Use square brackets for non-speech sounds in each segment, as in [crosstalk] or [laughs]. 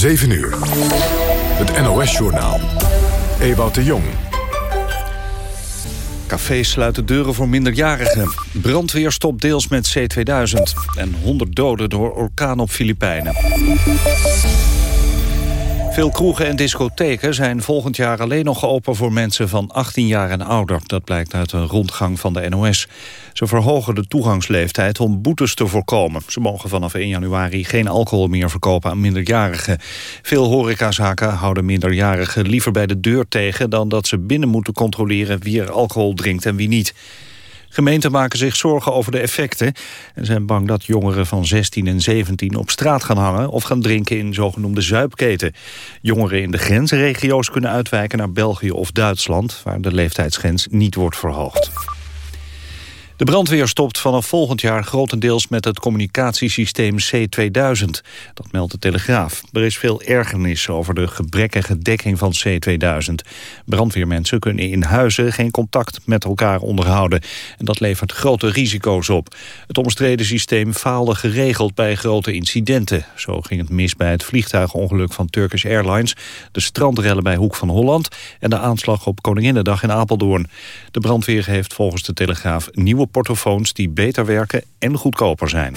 7 uur. Het NOS-journaal. Ewout de Jong. Cafés sluiten deuren voor minderjarigen. Brandweer stopt deels met C2000. En 100 doden door orkaan op Filipijnen. Veel kroegen en discotheken zijn volgend jaar alleen nog open voor mensen van 18 jaar en ouder. Dat blijkt uit een rondgang van de NOS. Ze verhogen de toegangsleeftijd om boetes te voorkomen. Ze mogen vanaf 1 januari geen alcohol meer verkopen aan minderjarigen. Veel horecazaken houden minderjarigen liever bij de deur tegen... dan dat ze binnen moeten controleren wie er alcohol drinkt en wie niet. Gemeenten maken zich zorgen over de effecten... en zijn bang dat jongeren van 16 en 17 op straat gaan hangen... of gaan drinken in zogenoemde zuipketen. Jongeren in de grensregio's kunnen uitwijken naar België of Duitsland... waar de leeftijdsgrens niet wordt verhoogd. De brandweer stopt vanaf volgend jaar grotendeels met het communicatiesysteem C2000. Dat meldt de Telegraaf. Er is veel ergernis over de gebrekkige dekking van C2000. Brandweermensen kunnen in huizen geen contact met elkaar onderhouden. En dat levert grote risico's op. Het omstreden systeem faalde geregeld bij grote incidenten. Zo ging het mis bij het vliegtuigongeluk van Turkish Airlines... de strandrellen bij Hoek van Holland... en de aanslag op Koninginnedag in Apeldoorn. De brandweer heeft volgens de Telegraaf nieuwe portofoons die beter werken en goedkoper zijn.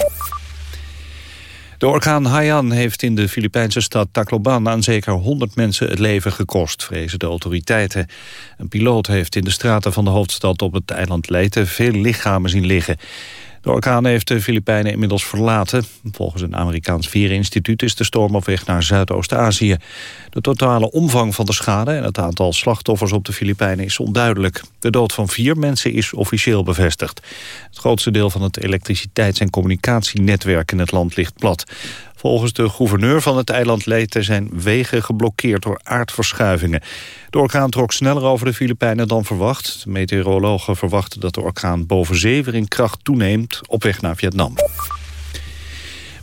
De orkaan Haiyan heeft in de Filipijnse stad Tacloban aan zeker 100 mensen het leven gekost, vrezen de autoriteiten. Een piloot heeft in de straten van de hoofdstad op het eiland Leyte veel lichamen zien liggen. De orkaan heeft de Filipijnen inmiddels verlaten. Volgens een Amerikaans Vierinstituut is de storm op weg naar Zuidoost-Azië. De totale omvang van de schade en het aantal slachtoffers op de Filipijnen is onduidelijk. De dood van vier mensen is officieel bevestigd. Het grootste deel van het elektriciteits- en communicatienetwerk in het land ligt plat. Volgens de gouverneur van het eiland Leyte zijn wegen geblokkeerd door aardverschuivingen. De orkaan trok sneller over de Filipijnen dan verwacht. De meteorologen verwachten dat de orkaan boven zeven in kracht toeneemt op weg naar Vietnam.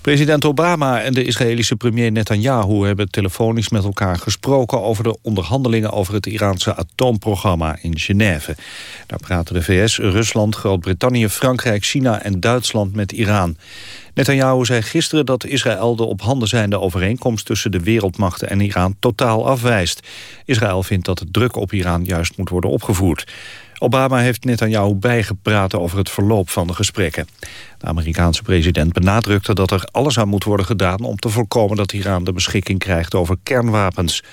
President Obama en de Israëlische premier Netanyahu hebben telefonisch met elkaar gesproken over de onderhandelingen over het Iraanse atoomprogramma in Genève. Daar praten de VS, Rusland, Groot-Brittannië, Frankrijk, China en Duitsland met Iran. Netanyahu zei gisteren dat Israël de op handen zijnde overeenkomst tussen de wereldmachten en Iran totaal afwijst. Israël vindt dat de druk op Iran juist moet worden opgevoerd. Obama heeft Netanyahu bijgepraat over het verloop van de gesprekken. De Amerikaanse president benadrukte dat er alles aan moet worden gedaan... om te voorkomen dat Iran de beschikking krijgt over kernwapens.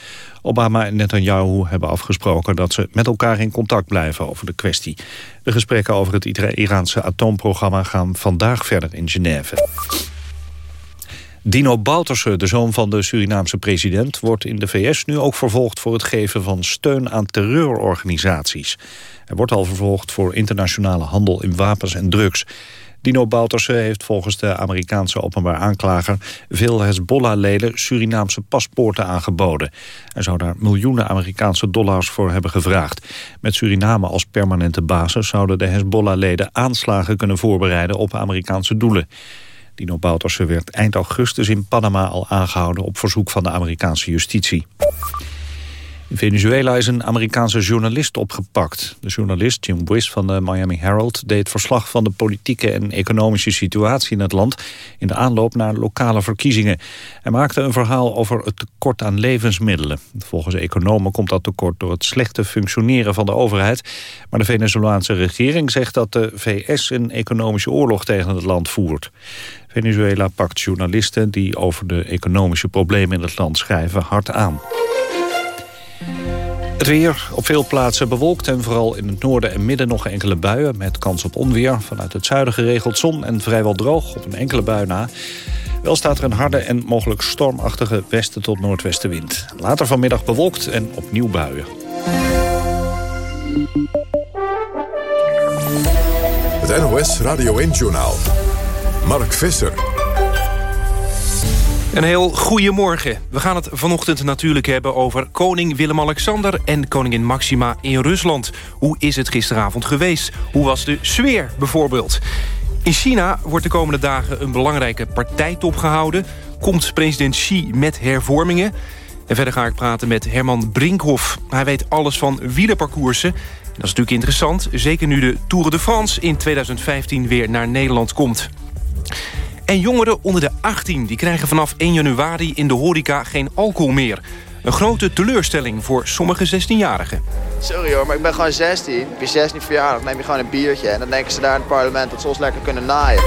Obama en Netanyahu hebben afgesproken dat ze met elkaar in contact blijven over de kwestie. De gesprekken over het Iraanse atoomprogramma gaan vandaag verder in Genève. Dino Bouterse, de zoon van de Surinaamse president... wordt in de VS nu ook vervolgd voor het geven van steun aan terreurorganisaties. Hij wordt al vervolgd voor internationale handel in wapens en drugs. Dino Bouterse heeft volgens de Amerikaanse openbaar aanklager... veel Hezbollah-leden Surinaamse paspoorten aangeboden. Hij zou daar miljoenen Amerikaanse dollars voor hebben gevraagd. Met Suriname als permanente basis zouden de Hezbollah-leden aanslagen kunnen voorbereiden op Amerikaanse doelen. Dino Bouterse werd eind augustus in Panama al aangehouden op verzoek van de Amerikaanse justitie. In Venezuela is een Amerikaanse journalist opgepakt. De journalist Jim Wiss van de Miami Herald deed verslag van de politieke en economische situatie in het land in de aanloop naar lokale verkiezingen. Hij maakte een verhaal over het tekort aan levensmiddelen. Volgens economen komt dat tekort door het slechte functioneren van de overheid. Maar de Venezolaanse regering zegt dat de VS een economische oorlog tegen het land voert. Venezuela pakt journalisten die over de economische problemen in het land schrijven hard aan. Het weer op veel plaatsen bewolkt en vooral in het noorden en midden nog enkele buien... met kans op onweer. Vanuit het zuiden geregeld zon en vrijwel droog op een enkele bui na. Wel staat er een harde en mogelijk stormachtige westen tot noordwestenwind. Later vanmiddag bewolkt en opnieuw buien. Het NOS Radio 1-journaal. Mark Visser. Een heel goedemorgen. We gaan het vanochtend natuurlijk hebben over koning Willem-Alexander... en koningin Maxima in Rusland. Hoe is het gisteravond geweest? Hoe was de sfeer bijvoorbeeld? In China wordt de komende dagen een belangrijke partijtop gehouden. Komt president Xi met hervormingen? En verder ga ik praten met Herman Brinkhoff. Hij weet alles van wielerparcoursen. Dat is natuurlijk interessant, zeker nu de Tour de France in 2015 weer naar Nederland komt. En jongeren onder de 18 die krijgen vanaf 1 januari in de horeca geen alcohol meer. Een grote teleurstelling voor sommige 16-jarigen. Sorry hoor, maar ik ben gewoon 16. Op je 16 verjaardag neem je gewoon een biertje... en dan denken ze daar in het parlement dat ze ons lekker kunnen naaien.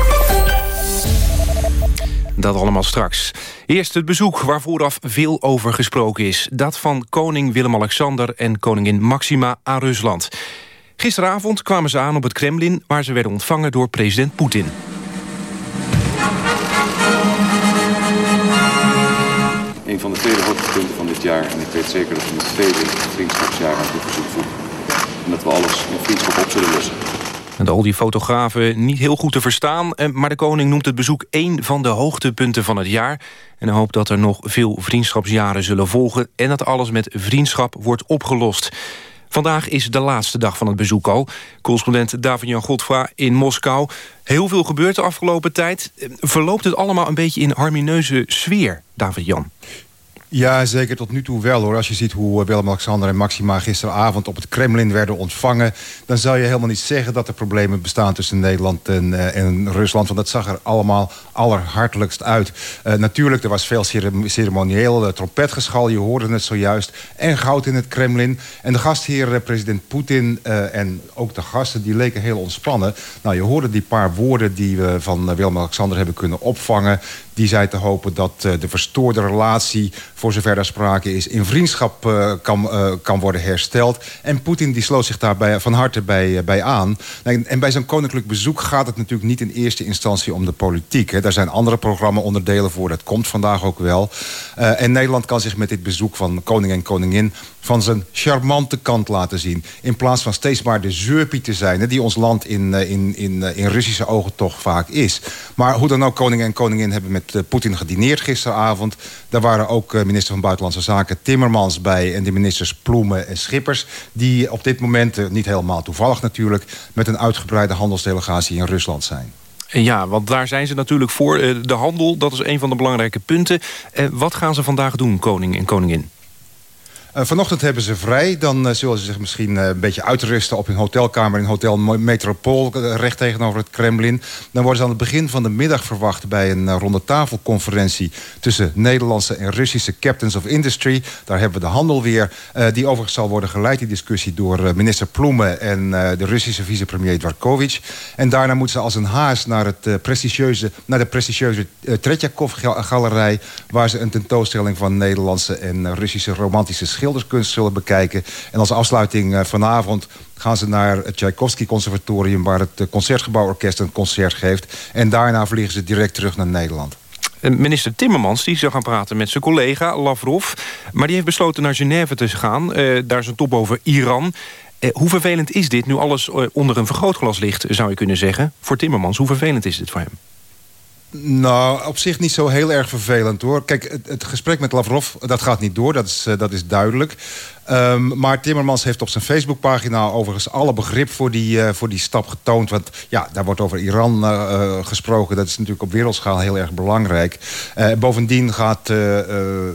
Dat allemaal straks. Eerst het bezoek waar vooraf veel over gesproken is. Dat van koning Willem-Alexander en koningin Maxima aan Rusland. Gisteravond kwamen ze aan op het Kremlin... waar ze werden ontvangen door president Poetin. Van de tweede hoogtepunten van dit jaar... en ik weet zeker dat we het tweede vriendschapsjaar aan bezoek voegen. En dat we alles in vriendschap op zullen lossen. En al die fotografen niet heel goed te verstaan... Eh, maar de koning noemt het bezoek één van de hoogtepunten van het jaar... en hoopt dat er nog veel vriendschapsjaren zullen volgen... en dat alles met vriendschap wordt opgelost. Vandaag is de laatste dag van het bezoek al. Correspondent David-Jan Godfra in Moskou. Heel veel gebeurt de afgelopen tijd. Eh, verloopt het allemaal een beetje in harmonieuze sfeer, David-Jan? Ja, zeker tot nu toe wel hoor. Als je ziet hoe Willem-Alexander en Maxima gisteravond op het Kremlin werden ontvangen... dan zou je helemaal niet zeggen dat er problemen bestaan tussen Nederland en, uh, en Rusland. Want dat zag er allemaal allerhartelijkst uit. Uh, natuurlijk, er was veel ceremonieel, trompetgeschal, je hoorde het zojuist. En goud in het Kremlin. En de gastheer, president Poetin en ook de gasten, die leken heel ontspannen. Nou, je hoorde die paar woorden die we van Willem-Alexander hebben kunnen opvangen. Die zei te hopen dat de verstoorde relatie voor zover daar sprake is, in vriendschap uh, kan, uh, kan worden hersteld. En Poetin die sloot zich daar van harte bij, bij aan. En bij zo'n koninklijk bezoek gaat het natuurlijk niet in eerste instantie om de politiek. Daar zijn andere programma-onderdelen voor, dat komt vandaag ook wel. en Nederland kan zich met dit bezoek van koning en koningin van zijn charmante kant laten zien. In plaats van steeds maar de zeurpie te zijn... Die ons land in, in, in, in Russische ogen toch vaak is. Maar hoe dan ook, koning en koningin hebben met Poetin gedineerd gisteravond. Daar waren ook minister van Buitenlandse Zaken Timmermans bij... en de ministers Ploemen en Schippers... die op dit moment, niet helemaal toevallig natuurlijk... met een uitgebreide handelsdelegatie in Rusland zijn. Ja, want daar zijn ze natuurlijk voor. De handel, dat is een van de belangrijke punten. Wat gaan ze vandaag doen, koning en koningin? Uh, vanochtend hebben ze vrij. Dan uh, zullen ze zich misschien uh, een beetje uitrusten op hun hotelkamer in Hotel Metropool, recht tegenover het Kremlin. Dan worden ze aan het begin van de middag verwacht bij een ronde tafelconferentie tussen Nederlandse en Russische captains of industry. Daar hebben we de handel weer. die overigens zal worden geleid, die discussie, door minister Ploemen en de Russische vicepremier Dwarkovic. En daarna moeten ze als een haas naar, het, prestigieuze, naar de prestigieuze Tretjakov-galerij, waar ze een tentoonstelling van Nederlandse en Russische romantische schilderskunst zullen bekijken. En als afsluiting eh, vanavond gaan ze naar het Tchaikovsky Conservatorium... waar het eh, Concertgebouworkest een concert geeft. En daarna vliegen ze direct terug naar Nederland. Minister Timmermans die zou gaan praten met zijn collega Lavrov. Maar die heeft besloten naar Genève te gaan. Daar is een top over Iran. Hoe vervelend is dit nu alles onder een vergrootglas ligt, zou je kunnen zeggen? Voor Timmermans, hoe vervelend is dit voor hem? Nou, op zich niet zo heel erg vervelend hoor. Kijk, het, gesprek met Lavrov, dat gaat niet door, dat is, uh, dat is duidelijk. Um, maar Timmermans heeft op zijn Facebookpagina overigens alle begrip voor die, uh, voor die stap getoond. Want ja, daar wordt over Iran uh, gesproken. Dat is natuurlijk op wereldschaal heel erg belangrijk. Bovendien gaat,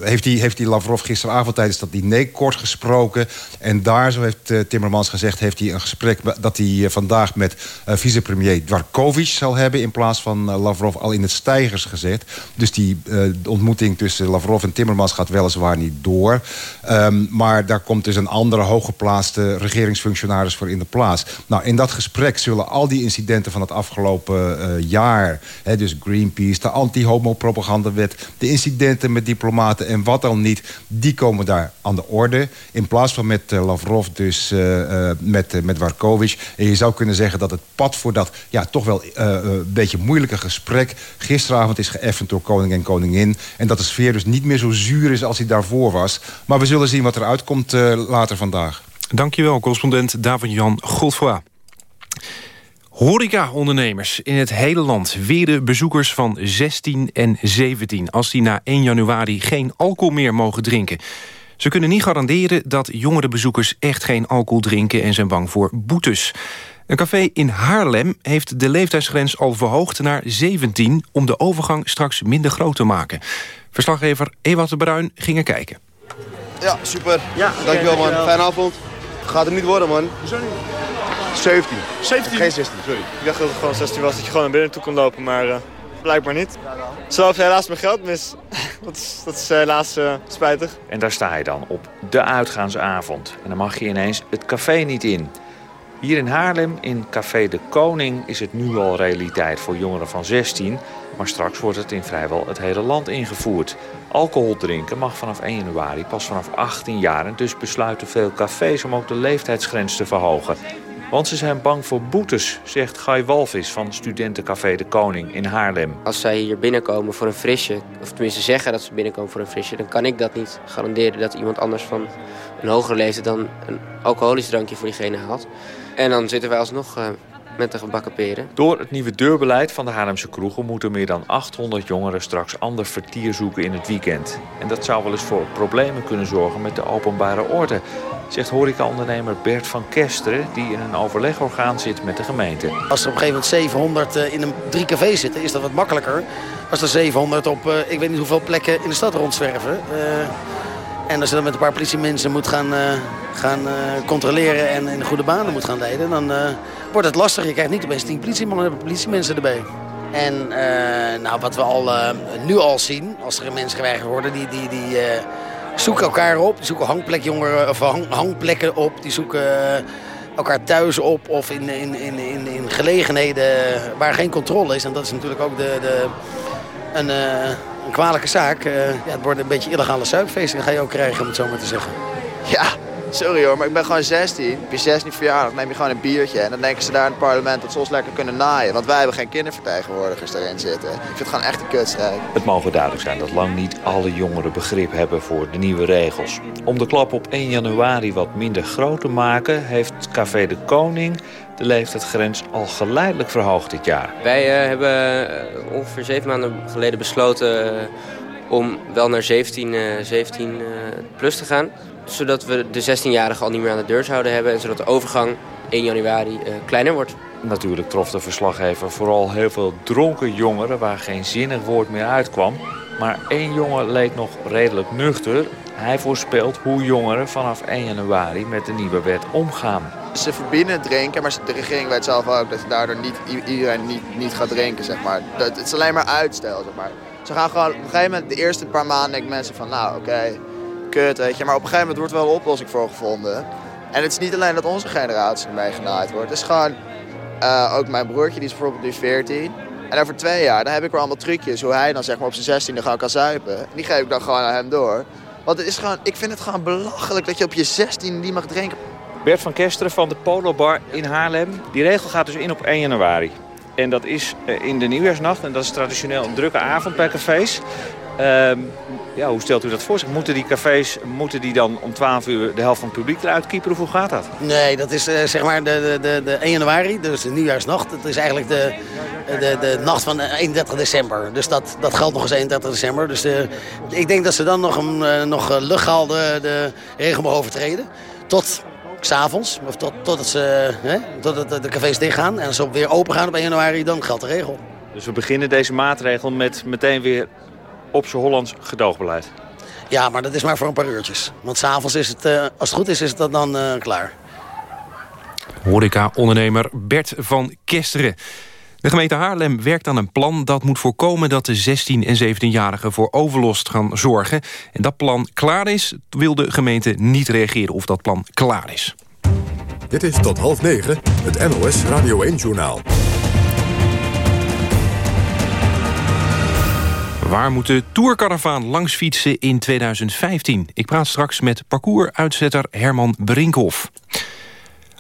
heeft, die, heeft die Lavrov gisteravond tijdens dat diner kort gesproken. En daar, zo heeft Timmermans gezegd, heeft hij een gesprek dat hij vandaag met vicepremier Dwarkovic zal hebben. In plaats van Lavrov al in het stijgers gezet. Dus die ontmoeting tussen Lavrov en Timmermans gaat weliswaar niet door. Um, maar daar komt dus een andere hooggeplaatste regeringsfunctionaris voor in de plaats. Nou, in dat gesprek zullen al die incidenten van het afgelopen uh, jaar... Hè, dus Greenpeace, de anti-homo-propagandawet... de incidenten met diplomaten en wat dan niet... die komen daar aan de orde. In plaats van met uh, Lavrov, dus uh, met, met Warkovic. En je zou kunnen zeggen dat het pad voor dat... ja, toch wel een beetje moeilijke gesprek... gisteravond is geëffend door koning en koningin. En dat de sfeer dus niet meer zo zuur is als hij daarvoor was. Maar we zullen zien wat eruit komt uh, later vandaag. Dankjewel, correspondent David-Jan Godfroy. Horeca-ondernemers in het hele land weren bezoekers van 16 en 17... als die na 1 januari geen alcohol meer mogen drinken. Ze kunnen niet garanderen dat jongere bezoekers echt geen alcohol drinken... en zijn bang voor boetes. Een café in Haarlem heeft de leeftijdsgrens al verhoogd naar 17... om de overgang straks minder groot te maken. Verslaggever Ewout de Bruin ging er kijken. Ja, super. Ja, dankjewel man. Fijne avond. Gaat het niet worden man. Hoezo niet? 17. 17? Geen 16, sorry. Ik dacht dat het gewoon 16 was, dat je gewoon naar binnen toe kon lopen, maar... Uh, blijkbaar niet. Zo loopt helaas mijn geld mis. [laughs] dat is, dat is helaas uh, spijtig. En daar sta je dan op de uitgaansavond. En dan mag je ineens het café niet in. Hier in Haarlem, in Café de Koning, is het nu al realiteit voor jongeren van 16. Maar straks wordt het in vrijwel het hele land ingevoerd. Alcohol drinken mag vanaf 1 januari pas vanaf 18 jaar. En dus besluiten veel cafés om ook de leeftijdsgrens te verhogen. Want ze zijn bang voor boetes, zegt Guy Walvis van Studentencafé de Koning in Haarlem. Als zij hier binnenkomen voor een frisje, of tenminste zeggen dat ze binnenkomen voor een frisje... dan kan ik dat niet garanderen dat iemand anders van een hogere leeftijd dan een alcoholisch drankje voor diegene haalt. En dan zitten wij alsnog uh, met de gebakken peren. Door het nieuwe deurbeleid van de Haarlemse kroegen... moeten meer dan 800 jongeren straks ander vertier zoeken in het weekend. En dat zou wel eens voor problemen kunnen zorgen met de openbare orde... zegt horecaondernemer Bert van Kesteren... die in een overlegorgaan zit met de gemeente. Als er op een gegeven moment 700 eh, in een drie cafés zitten... is dat wat makkelijker als er 700 op uh, ik weet niet hoeveel plekken in de stad rondzwerven... En als je dan met een paar politiemensen moet gaan, uh, gaan uh, controleren en in goede banen moet gaan leiden, dan uh, wordt het lastig. Je krijgt niet opeens tien politiemannen, politiemensen erbij. En nou, wat we al, nu al zien, als er mensen geweigerd worden, die, die, die zoeken elkaar op. Die zoeken hangplekjongeren, of hang, hangplekken op. Die zoeken elkaar thuis op of in, in, in, in, in gelegenheden waar geen controle is. En dat is natuurlijk ook de, de, een een kwalijke zaak. Ja, het wordt een beetje illegale suikfeesten ga je ook krijgen, om het zo maar te zeggen. Ja, sorry hoor, maar ik ben gewoon 16. Op je 16 verjaardag neem je gewoon een biertje. En dan denken ze daar in het parlement dat ze ons lekker kunnen naaien. Want wij hebben geen kindervertegenwoordigers daarin zitten. Ik vind het gewoon echt een kutstrijd. Het mogen duidelijk zijn dat lang niet alle jongeren begrip hebben voor de nieuwe regels. Om de klap op 1 januari wat minder groot te maken... heeft Café de Koning de leeftijdsgrens al geleidelijk verhoogd dit jaar. Wij uh, hebben uh, ongeveer zeven maanden geleden besloten uh, om wel naar 17, 17 plus te gaan. Zodat we de 16-jarigen al niet meer aan de deur zouden hebben. En zodat de overgang 1 januari kleiner wordt. Natuurlijk trof de verslaggever vooral heel veel dronken jongeren... waar geen zinnig woord meer uitkwam. Maar één jongen leek nog redelijk nuchter. Hij voorspelt hoe jongeren vanaf 1 januari met de nieuwe wet omgaan. Ze verbieden drinken, maar de regering weet zelf ook dat daardoor niet, iedereen niet, niet gaat drinken. Zeg maar. dat, het is alleen maar uitstel. Zeg maar. Ze gaan gewoon op een gegeven moment, de eerste paar maanden, denken mensen van nou oké, weet je. Maar op een gegeven moment wordt wel een oplossing voor gevonden. En het is niet alleen dat onze generatie ermee genaaid wordt. Het is gewoon, uh, ook mijn broertje, die is bijvoorbeeld nu 14. En over twee jaar, dan heb ik weer allemaal trucjes hoe hij dan zeg maar op zijn 16e gewoon kan zuipen. En die geef ik dan gewoon aan hem door. Want het is gewoon, ik vind het gewoon belachelijk dat je op je 16 niet mag drinken. Bert van Kesteren van de Polo Bar in Haarlem. Die regel gaat dus in op 1 januari. En dat is eh, in de nieuwjaarsnacht. En dat is traditioneel een drukke avond bij cafés. Um, ja, hoe stelt u dat voor zich? Moeten die cafés moeten die dan om 12 uur de helft van het publiek eruit kiepen? Of hoe gaat dat? Nee, dat is uh, zeg maar de, de, de 1 januari, dus de nieuwjaarsnacht. Dat is eigenlijk de, de, de nacht van 31 december. Dus dat, dat geldt nog eens 31 december. Dus uh, ik denk dat ze dan nog, een, nog legaal de, de regel mogen overtreden. Tot s'avonds, of tot, totdat ze, hè, totdat de cafés dichtgaan. En als ze weer open gaan op 1 januari, dan geldt de regel. Dus we beginnen deze maatregel met meteen weer op z'n Hollands gedoogbeleid. Ja, maar dat is maar voor een paar uurtjes. Want s'avonds is het, uh, als het goed is, is het dan uh, klaar. Horeca-ondernemer Bert van Kesteren. De gemeente Haarlem werkt aan een plan dat moet voorkomen... dat de 16- en 17-jarigen voor overlast gaan zorgen. En dat plan klaar is, wil de gemeente niet reageren of dat plan klaar is. Dit is tot half negen, het NOS Radio 1-journaal. Waar moet de Tourcaravaan langs fietsen in 2015? Ik praat straks met parcoursuitzetter Herman Brinkhoff.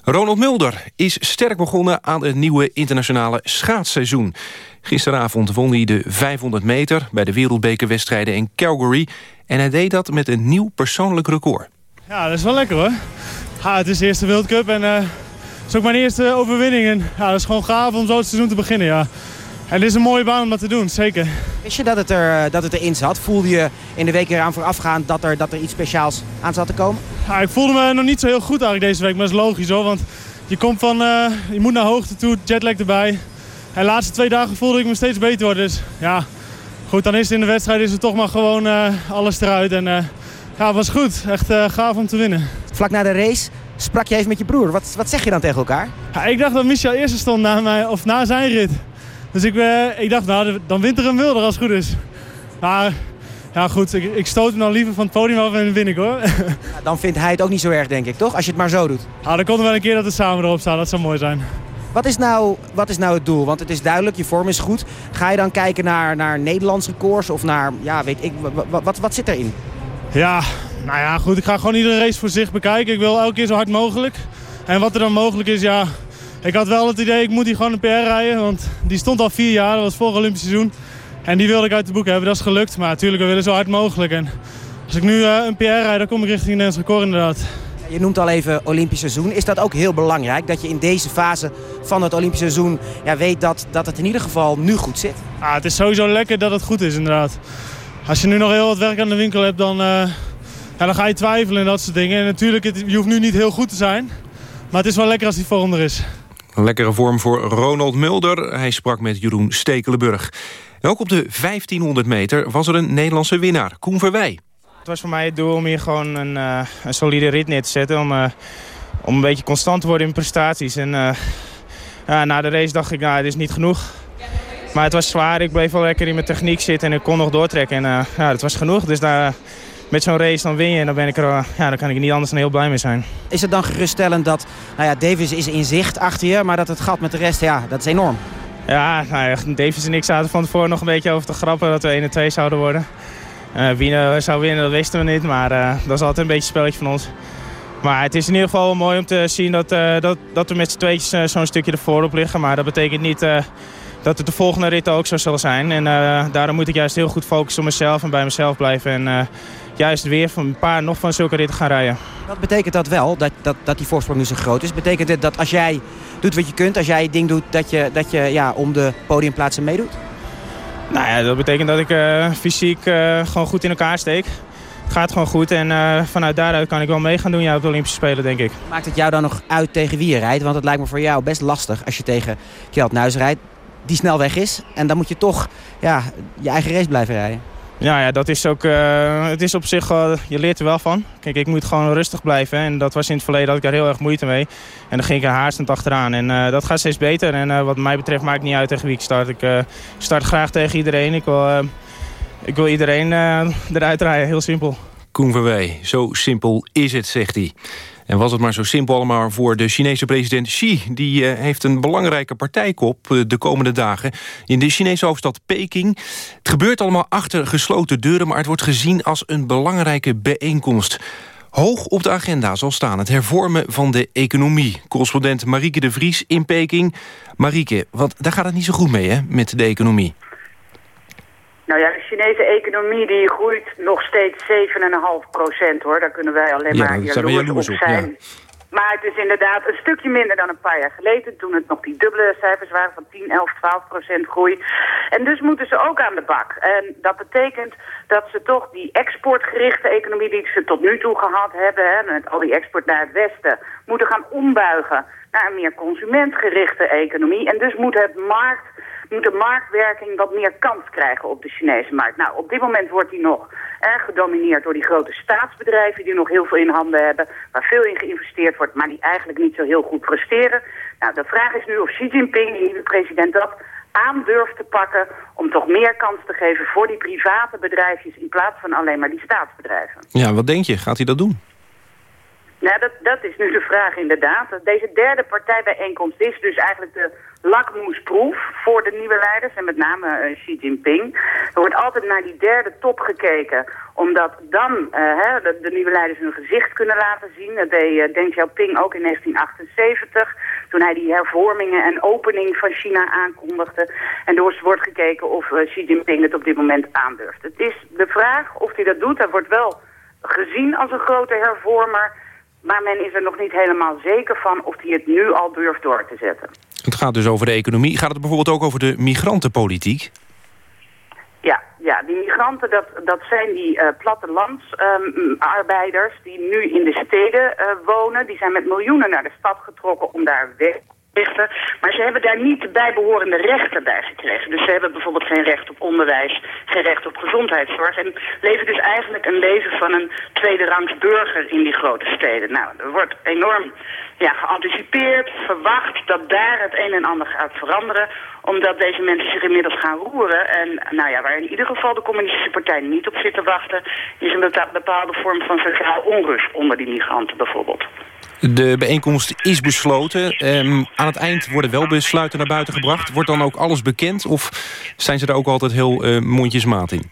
Ronald Mulder is sterk begonnen aan het nieuwe internationale schaatsseizoen. Gisteravond won hij de 500 meter bij de wereldbekerwedstrijden in Calgary. En hij deed dat met een nieuw persoonlijk record. Ja, dat is wel lekker hoor. Het is de eerste World Cup en uh, het is ook mijn eerste overwinning. En, ja, dat is gewoon gaaf om zo het seizoen te beginnen. Ja. En dit is een mooie baan om dat te doen, zeker. Wist je dat het, er, eh, dat het erin zat? Voelde je in de week eraan voorafgaand dat er, dat er iets speciaals aan zat te komen? Ja, ik voelde me nog niet zo heel goed eigenlijk deze week, maar dat is logisch hoor. Want je, komt van, uh, je moet naar hoogte toe, jetlag erbij. En de laatste twee dagen voelde ik me steeds beter worden. Dus ja, goed, dan is het in de wedstrijd is het toch maar gewoon uh, alles eruit. En uh, ja, het was goed. Echt gaaf om te winnen. Vlak na de race sprak je even met je broer. Wat, wat zeg je dan tegen elkaar? Ja, ik dacht dat Michel eerste stond na, mij, of na zijn rit. Dus ik, uh, ik dacht, nou, dan wint er een wilder als het goed is. Maar ja, goed, ik, ik stoot hem dan liever van het podium af en dan win ik hoor. [laughs] Ja, dan vindt hij het ook niet zo erg, denk ik, toch? Als je het maar zo doet. Ja, dan komt er wel een keer dat we samen erop staan. Dat zou mooi zijn. Wat is, nou, wat is nou het doel? Want het is duidelijk, je vorm is goed. Ga je dan kijken naar, naar Nederlandse records of naar, ja, weet ik, wat, wat, wat zit erin? Ja, nou ja, goed. Ik ga gewoon iedere race voor zich bekijken. Ik wil elke keer zo hard mogelijk. En wat er dan mogelijk is, ja... Ik had wel het idee, ik moet hier gewoon een PR rijden. Want die stond al vier jaar, dat was vorig Olympisch seizoen. En die wilde ik uit de boek hebben, dat is gelukt. Maar natuurlijk, we willen zo hard mogelijk. En als ik nu uh, een PR rijd, dan kom ik richting Nederlands record inderdaad. Je noemt al even Olympisch seizoen. Is dat ook heel belangrijk? Dat je in deze fase van het Olympisch seizoen ja, weet dat, dat het in ieder geval nu goed zit? Ah, het is sowieso lekker dat het goed is inderdaad. Als je nu nog heel wat werk aan de winkel hebt, dan, uh, ja, dan ga je twijfelen en dat soort dingen. En natuurlijk, het, je hoeft nu niet heel goed te zijn. Maar het is wel lekker als die vorm er is. Een lekkere vorm voor Ronald Mulder. Hij sprak met Jeroen Stekelenburg. ook op de 1500 meter was er een Nederlandse winnaar, Koen Verwij. Het was voor mij het doel om hier gewoon een, uh, een solide rit neer te zetten. Om, uh, om een beetje constant te worden in prestaties. En uh, ja, na de race dacht ik, nou, het is niet genoeg. Maar het was zwaar. Ik bleef wel lekker in mijn techniek zitten en ik kon nog doortrekken. En ja, dat was genoeg. Dus daar, met zo'n race dan win je en dan, ben ik er, ja, dan kan ik niet anders dan heel blij mee zijn. Is het dan geruststellend dat nou ja, Davis is in zicht achter je, maar dat het gat met de rest, ja, dat is enorm? Ja, nou ja, Davis en ik zaten van tevoren nog een beetje over te grappen dat we 1 en 2 zouden worden. Uh, wie nou zou winnen, dat wisten we niet. Maar uh, dat is altijd een beetje een spelletje van ons. Maar het is in ieder geval mooi om te zien dat, uh, dat, dat we met z'n tweetjes zo'n stukje ervoor op liggen. Maar dat betekent niet dat het de volgende rit ook zo zal zijn. En daarom moet ik juist heel goed focussen op mezelf en bij mezelf blijven. En juist weer van een paar nog van zulke ritten gaan rijden. Wat betekent dat wel, dat, dat, dat die voorsprong nu zo groot is? Betekent dit dat als jij doet wat je kunt, als jij het ding doet, dat je, dat je ja, om de podiumplaatsen meedoet? Nou ja, dat betekent dat ik uh, fysiek uh, gewoon goed in elkaar steek. Het gaat gewoon goed en uh, vanuit daaruit kan ik wel mee gaan doen ja, op de Olympische Spelen, denk ik. Maakt het jou dan nog uit tegen wie je rijdt? Want het lijkt me voor jou best lastig als je tegen Kjeld Nuis rijdt. Die snel weg is en dan moet je toch ja, je eigen race blijven rijden. Ja, ja dat is ook, uh, het is op zich, je leert er wel van. Kijk, ik moet gewoon rustig blijven. En dat was in het verleden, had ik daar heel erg moeite mee. En dan ging ik er haastend achteraan. En uh, dat gaat steeds beter. En wat mij betreft maakt niet uit tegen wie ik start. Ik start graag tegen iedereen. Ik wil, ik wil iedereen eruit rijden, heel simpel. Koen Verwij, zo simpel is het, zegt hij. En was het maar zo simpel allemaal voor de Chinese president Xi. Die uh, heeft een belangrijke partijkop uh, de komende dagen in de Chinese hoofdstad Peking. Het gebeurt allemaal achter gesloten deuren... maar het wordt gezien als een belangrijke bijeenkomst. Hoog op de agenda zal staan het hervormen van de economie. Correspondent Marieke de Vries in Peking. Marieke, want daar gaat het niet zo goed mee hè, met de economie. Nou ja, de Chinese economie die groeit nog steeds 7,5 procent hoor. Daar kunnen wij alleen maar ja, jaloers op zijn. Maar het is inderdaad een stukje minder dan een paar jaar geleden... toen het nog die dubbele cijfers waren van 10, 11, 12 procent groei. En dus moeten ze ook aan de bak. En dat betekent dat ze toch die exportgerichte economie... die ze tot nu toe gehad hebben, hè, met al die export naar het westen... moeten gaan ombuigen naar een meer consumentgerichte economie. En dus moet het markt moet de marktwerking wat meer kans krijgen op de Chinese markt. Nou, op dit moment wordt die nog erg gedomineerd door die grote staatsbedrijven die nog heel veel in handen hebben, waar veel in geïnvesteerd wordt, maar die eigenlijk niet zo heel goed presteren. Nou, de vraag is nu of Xi Jinping, de nieuwe president, dat aan durft te pakken om toch meer kans te geven voor die private bedrijfjes in plaats van alleen maar die staatsbedrijven. Ja, wat denk je? Gaat hij dat doen? Nou, dat, dat is nu de vraag inderdaad. Deze derde partijbijeenkomst is dus eigenlijk de lakmoesproef voor de nieuwe leiders en met name uh, Xi Jinping. Er wordt altijd naar die derde top gekeken, omdat dan uh, hè, de, de, nieuwe leiders hun gezicht kunnen laten zien. Dat deed uh, Deng Xiaoping ook in 1978, toen hij die hervormingen en opening van China aankondigde. En door wordt gekeken of Xi Jinping het op dit moment aandurft. Het is de vraag of hij dat doet. Hij wordt wel gezien als een grote hervormer... Maar men is er nog niet helemaal zeker van of hij het nu al durft door te zetten. Het gaat dus over de economie. Gaat het bijvoorbeeld ook over de migrantenpolitiek? Ja, ja die migranten, dat, dat zijn die uh, plattelandsarbeiders... Um, die nu in de steden uh, wonen. Die zijn met miljoenen naar de stad getrokken om daar werk Maar ze hebben daar niet de bijbehorende rechten bij gekregen. Dus ze hebben bijvoorbeeld geen recht op onderwijs, geen recht op gezondheidszorg. En leven dus eigenlijk een leven van een tweede rangs burger in die grote steden. Nou, er wordt enorm ja, geanticipeerd, verwacht dat daar het een en ander gaat veranderen. Omdat deze mensen zich inmiddels gaan roeren. En nou ja, waar in ieder geval de communistische partij niet op zit te wachten... is een bepaalde vorm van sociaal onrust onder die migranten bijvoorbeeld. De bijeenkomst is besloten. Ehm, aan het eind worden wel besluiten naar buiten gebracht. Wordt dan ook alles bekend of zijn ze er ook altijd heel uh, mondjesmaat in?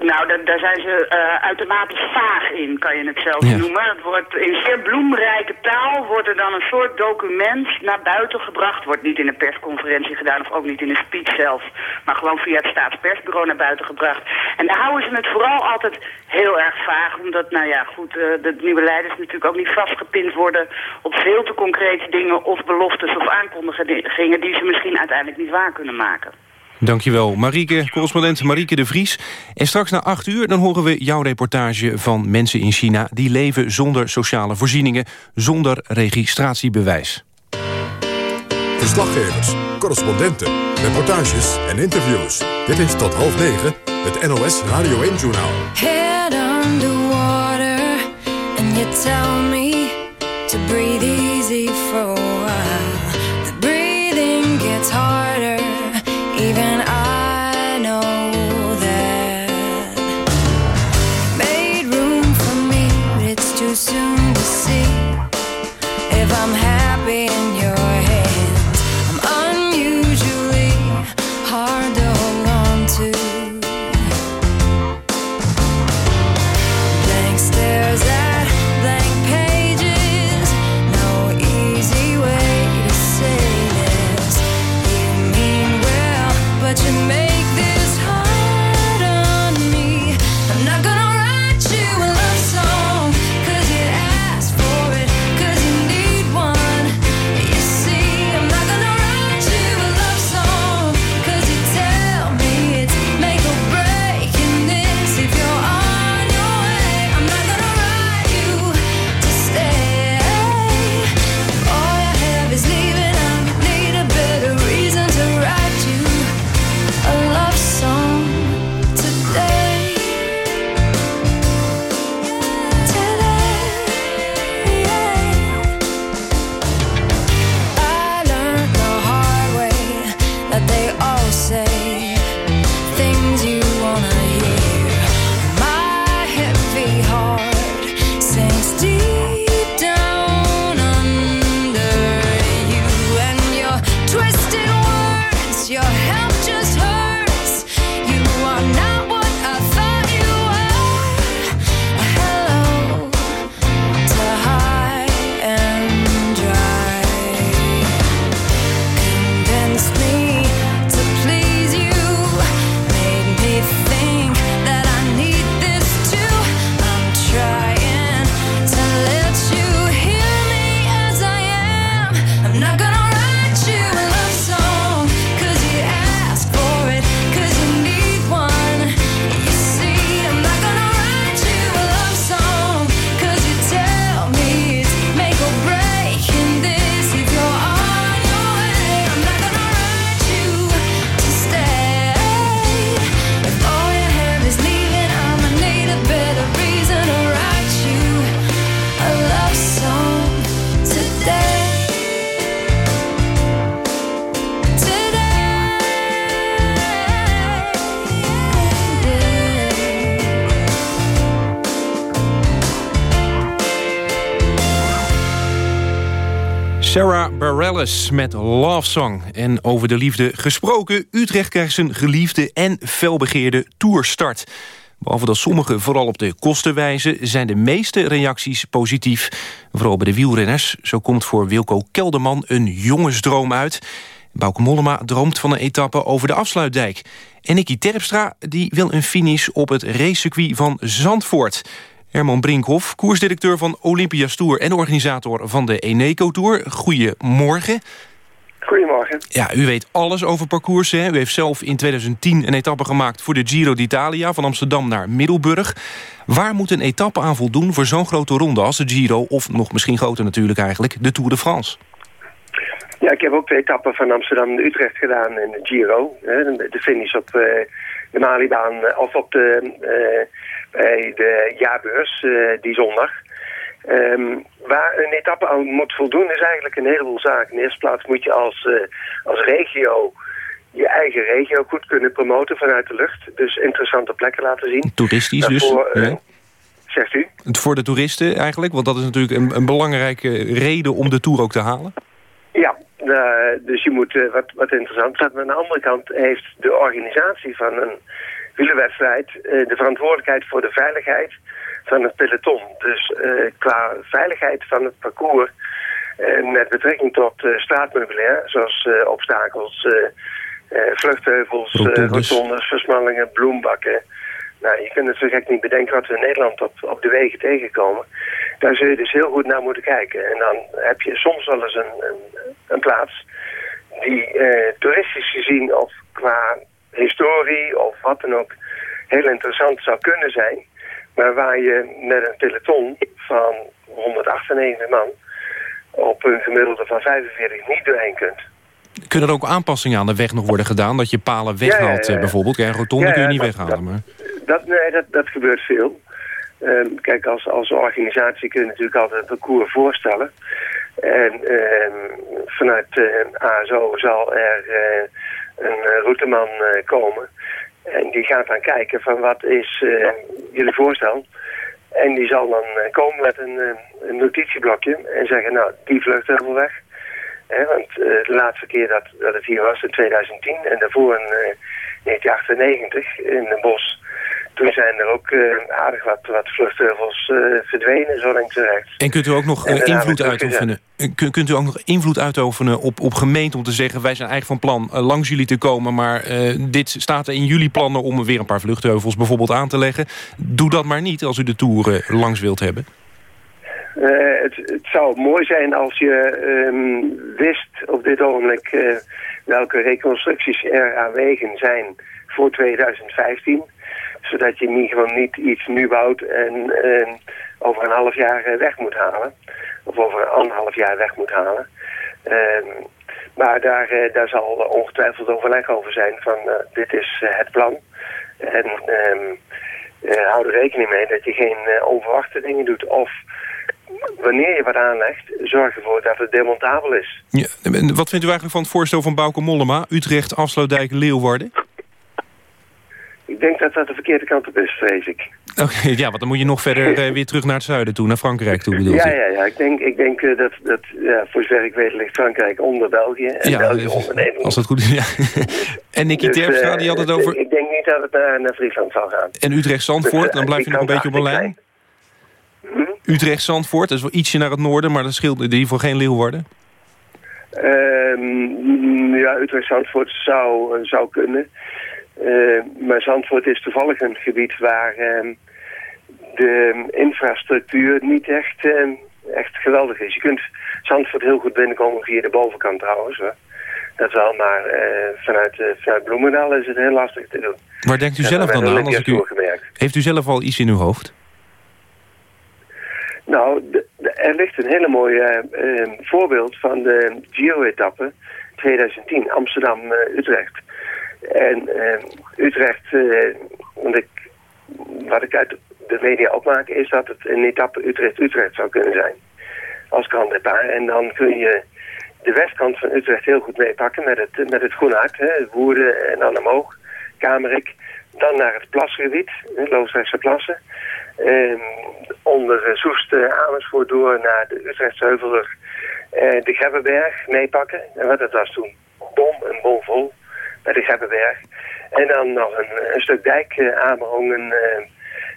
Nou, daar zijn ze uh, uitermate vaag in, kan je het zelf noemen. Het wordt in zeer bloemrijke taal wordt er dan een soort document naar buiten gebracht. Wordt niet in een persconferentie gedaan of ook niet in een speech zelf. Maar gewoon via het staatspersbureau naar buiten gebracht. En daar houden ze het vooral altijd heel erg vaag. Omdat, nou ja, goed, uh, de nieuwe leiders natuurlijk ook niet vastgepind worden op veel te concrete dingen of beloftes of aankondigingen die ze misschien uiteindelijk niet waar kunnen maken. Dankjewel, Marieke, correspondent Marieke de Vries. En straks na acht uur dan horen we jouw reportage van mensen in China... die leven zonder sociale voorzieningen, zonder registratiebewijs. Verslaggevers, correspondenten, reportages en interviews. Dit is tot half negen, het NOS Radio 1-journaal. Met Love Song. En over de liefde gesproken, Utrecht krijgt zijn geliefde en felbegeerde tourstart. Behalve dat sommigen vooral op de kosten wijzen... zijn de meeste reacties positief. Vooral bij de wielrenners. Zo komt voor Wilco Kelderman een jongensdroom uit. Bauke Mollema droomt van een etappe over de afsluitdijk. En Nicky Terpstra die wil een finish op het racecircuit van Zandvoort. Herman Brinkhoff, koersdirecteur van Olympia's Tour... en organisator van de Eneco Tour. Goedemorgen. Goedemorgen. Ja, u weet alles over parcoursen. Hè? U heeft zelf in 2010 een etappe gemaakt voor de Giro d'Italia... van Amsterdam naar Middelburg. Waar moet een etappe aan voldoen voor zo'n grote ronde als de Giro... of nog misschien groter natuurlijk eigenlijk, de Tour de France? Ja, ik heb ook twee etappen van Amsterdam naar Utrecht gedaan in de Giro. De finish op de Malibaan of op de, bij de jaarbeurs die zondag. Ehm, waar een etappe aan moet voldoen is eigenlijk een heleboel zaken. In de eerste plaats moet je als, als regio je eigen regio goed kunnen promoten vanuit de lucht. Dus interessante plekken laten zien. Toeristisch dus? Ja. Zegt u? Voor de toeristen eigenlijk? Want dat is natuurlijk een, een belangrijke reden om de Tour ook te halen. Ja, uh, dus je moet, uh, wat, wat interessant aan de andere kant heeft de organisatie van een wielerwedstrijd uh, de verantwoordelijkheid voor de veiligheid van het peloton. Dus qua veiligheid van het parcours, met betrekking tot straatmeubilair, zoals obstakels, vluchtheuvels, rotondes, versmallingen, bloembakken, nou, je kunt het zo gek niet bedenken wat we in Nederland op, op de wegen tegenkomen. Daar zul je dus heel goed naar moeten kijken. En dan heb je soms wel eens een, een, een plaats die eh, toeristisch gezien of qua historie of wat dan ook heel interessant zou kunnen zijn. Maar waar je met een peloton van 198 man op een gemiddelde van 45 niet doorheen kunt. Kunnen er ook aanpassingen aan de weg nog worden gedaan? Dat je palen weghaalt ja, ja, bijvoorbeeld? Ja, rotonde kun je niet weghalen. maar... Dat, nee, dat, dat gebeurt veel. Um, kijk, als, als organisatie kun je natuurlijk altijd een parcours voorstellen. En um, vanuit uh, ASO zal er uh, een routeman uh, komen. En die gaat dan kijken van wat is jullie voorstel. En die zal dan komen met een, een, notitieblokje en zeggen, nou, die vlucht helemaal weg. want de laatste keer dat, dat het hier was, in 2010, en daarvoor in 1998 in een bos toen zijn er ook uh, aardig wat, wat vluchtheuvels uh, verdwenen, zo links en rechts. En kunt u ook nog en invloed uitoefenen? Kunt, kunt u ook nog invloed uitoefenen op, op gemeente om te zeggen... wij zijn eigenlijk van plan langs jullie te komen... maar dit staat er in jullie plannen om weer een paar vluchtheuvels bijvoorbeeld aan te leggen. Doe dat maar niet als u de Tour langs wilt hebben. Het, het, zou mooi zijn als je um, wist op dit ogenblik... welke reconstructies er aanwegen zijn voor 2015 zodat je niet gewoon niet iets nu bouwt en, en over een half jaar eh, weg moet halen. Of over een anderhalf jaar weg moet halen. Um, maar daar, uh, daar zal ongetwijfeld overleg over zijn van uh, dit is het plan. En um, hou er rekening mee dat je geen onverwachte dingen doet. Of wanneer je wat aanlegt, zorg ervoor dat het demontabel is. Ja, wat vindt u eigenlijk van het voorstel van Bauke Mollema? Utrecht, Afsluitdijk, Leeuwarden? Ik denk dat dat de verkeerde kant op is, vrees ik. Oké, ja, want dan moet je nog verder uh, [laughs] weer terug naar het zuiden toe, naar Frankrijk toe bedoel ja, Ja, ja, ik denk, ik denk uh, dat, dat ja, voor zover ik weet ligt Frankrijk onder België en ja, België onder Nederland. Als dat goed is, ja. [laughs] en Nicky dus, Terpstra, die had het over... Ik denk niet dat het naar, naar Friesland zal gaan. En Utrecht-Zandvoort, dus, dan blijf je nog een beetje op een lijn? Hm? Utrecht-Zandvoort, dat is wel ietsje naar het noorden, maar dat scheelt in ieder geval geen Leeuwarden. Um, ja, Utrecht-Zandvoort zou, zou kunnen. Uh, maar Zandvoort is toevallig een gebied waar uh, de infrastructuur niet echt, uh, echt geweldig is. Je kunt Zandvoort heel goed binnenkomen via de bovenkant trouwens. Hoor. Dat wel, maar vanuit, vanuit Bloemendaal is het heel lastig te doen. Waar denkt u zelf dan aan? Als u... Heeft u zelf al iets in uw hoofd? Nou, er ligt een hele mooie voorbeeld van de Giro-etappe 2010 Amsterdam-Utrecht. En uh, Utrecht, uh, want ik, wat ik uit de media opmaak, is dat het een etappe Utrecht-Utrecht zou kunnen zijn. Als kantdepart. En dan kun je de westkant van Utrecht heel goed meepakken met het, met het Groene Hart, hè, Woerden en dan omhoog, Kamerik. Dan naar het plasgebied, Loosdrechtse plassen. Um, onder Soest, Amersfoort door naar de Utrechtse Heuvelrug. Uh, de Grebbeberg meepakken. En wat dat was toen? Bom en bom vol bij de Gebbenberg. En dan nog een, een stuk dijk uh, aanbrengen uh,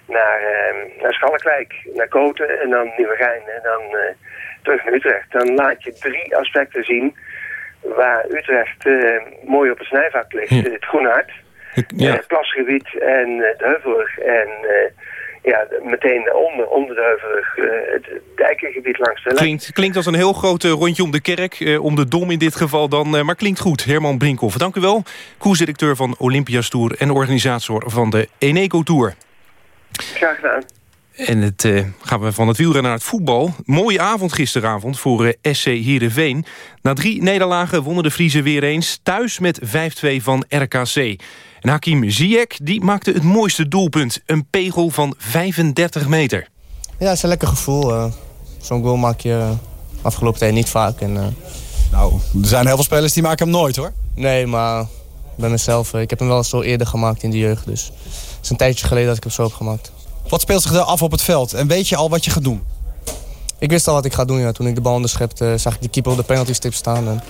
naar, uh, naar Schalkwijk, naar Koten en dan Nieuwegein en dan terug naar Utrecht. Dan laat je drie aspecten zien waar Utrecht mooi op het snijvak ligt. Het Groene Hart, ja. het plasgebied en de Heuvelrug en ja, meteen onder, onder de heuvelrug uh, het dijkengebied langs de klinkt, klinkt als een heel groot rondje om de kerk, uh, om de dom in dit geval dan. maar klinkt goed, Herman Brinkhoff. Dank u wel, koersdirecteur van Olympia's Tour... en organisator van de Eneco Tour. Graag gedaan. En het uh, gaan we van het wielrennen naar het voetbal. Mooie avond gisteravond voor uh, SC Heerenveen. Na drie nederlagen wonnen de Friese weer eens thuis met 5-2 van RKC. En Hakim Ziyech die maakte het mooiste doelpunt. Een pegel van 35 meter. Ja, het is een lekker gevoel. Uh, Zo'n goal maak je afgelopen tijd niet vaak. En, nou, er zijn heel veel spelers die maken hem nooit hoor. Nee, maar bij mezelf, ik heb hem wel zo eerder gemaakt in de jeugd. Dus het is een tijdje geleden dat ik hem zo heb gemaakt. Wat speelt zich er af op het veld? En weet je al wat je gaat doen? Ik wist al wat ik ga doen. Ja. Toen ik de bal onderschepte, zag ik de keeper op de penalty stip staan. En,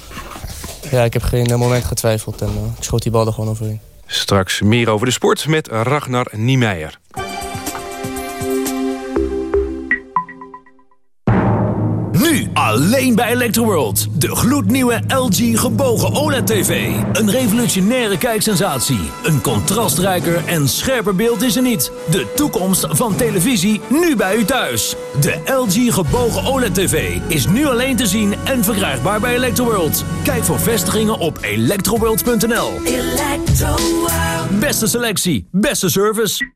ja, ik heb geen moment getwijfeld en uh, ik schoot die bal er gewoon overheen. Straks meer over de sport met Ragnar Niemeyer. Alleen bij Electroworld. De gloednieuwe LG gebogen OLED-TV. Een revolutionaire kijksensatie. Een contrastrijker en scherper beeld is er niet. De toekomst van televisie nu bij u thuis. De LG gebogen OLED-TV is nu alleen te zien en verkrijgbaar bij Electroworld. Kijk voor vestigingen op electroworld.nl. Beste selectie, beste service.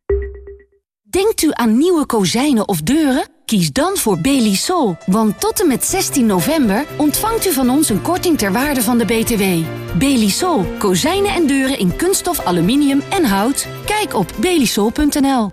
Denkt u aan nieuwe kozijnen of deuren? Kies dan voor Belisol, want tot en met 16 november ontvangt u van ons een korting ter waarde van de BTW. Belisol, kozijnen en deuren in kunststof, aluminium en hout. Kijk op belisol.nl.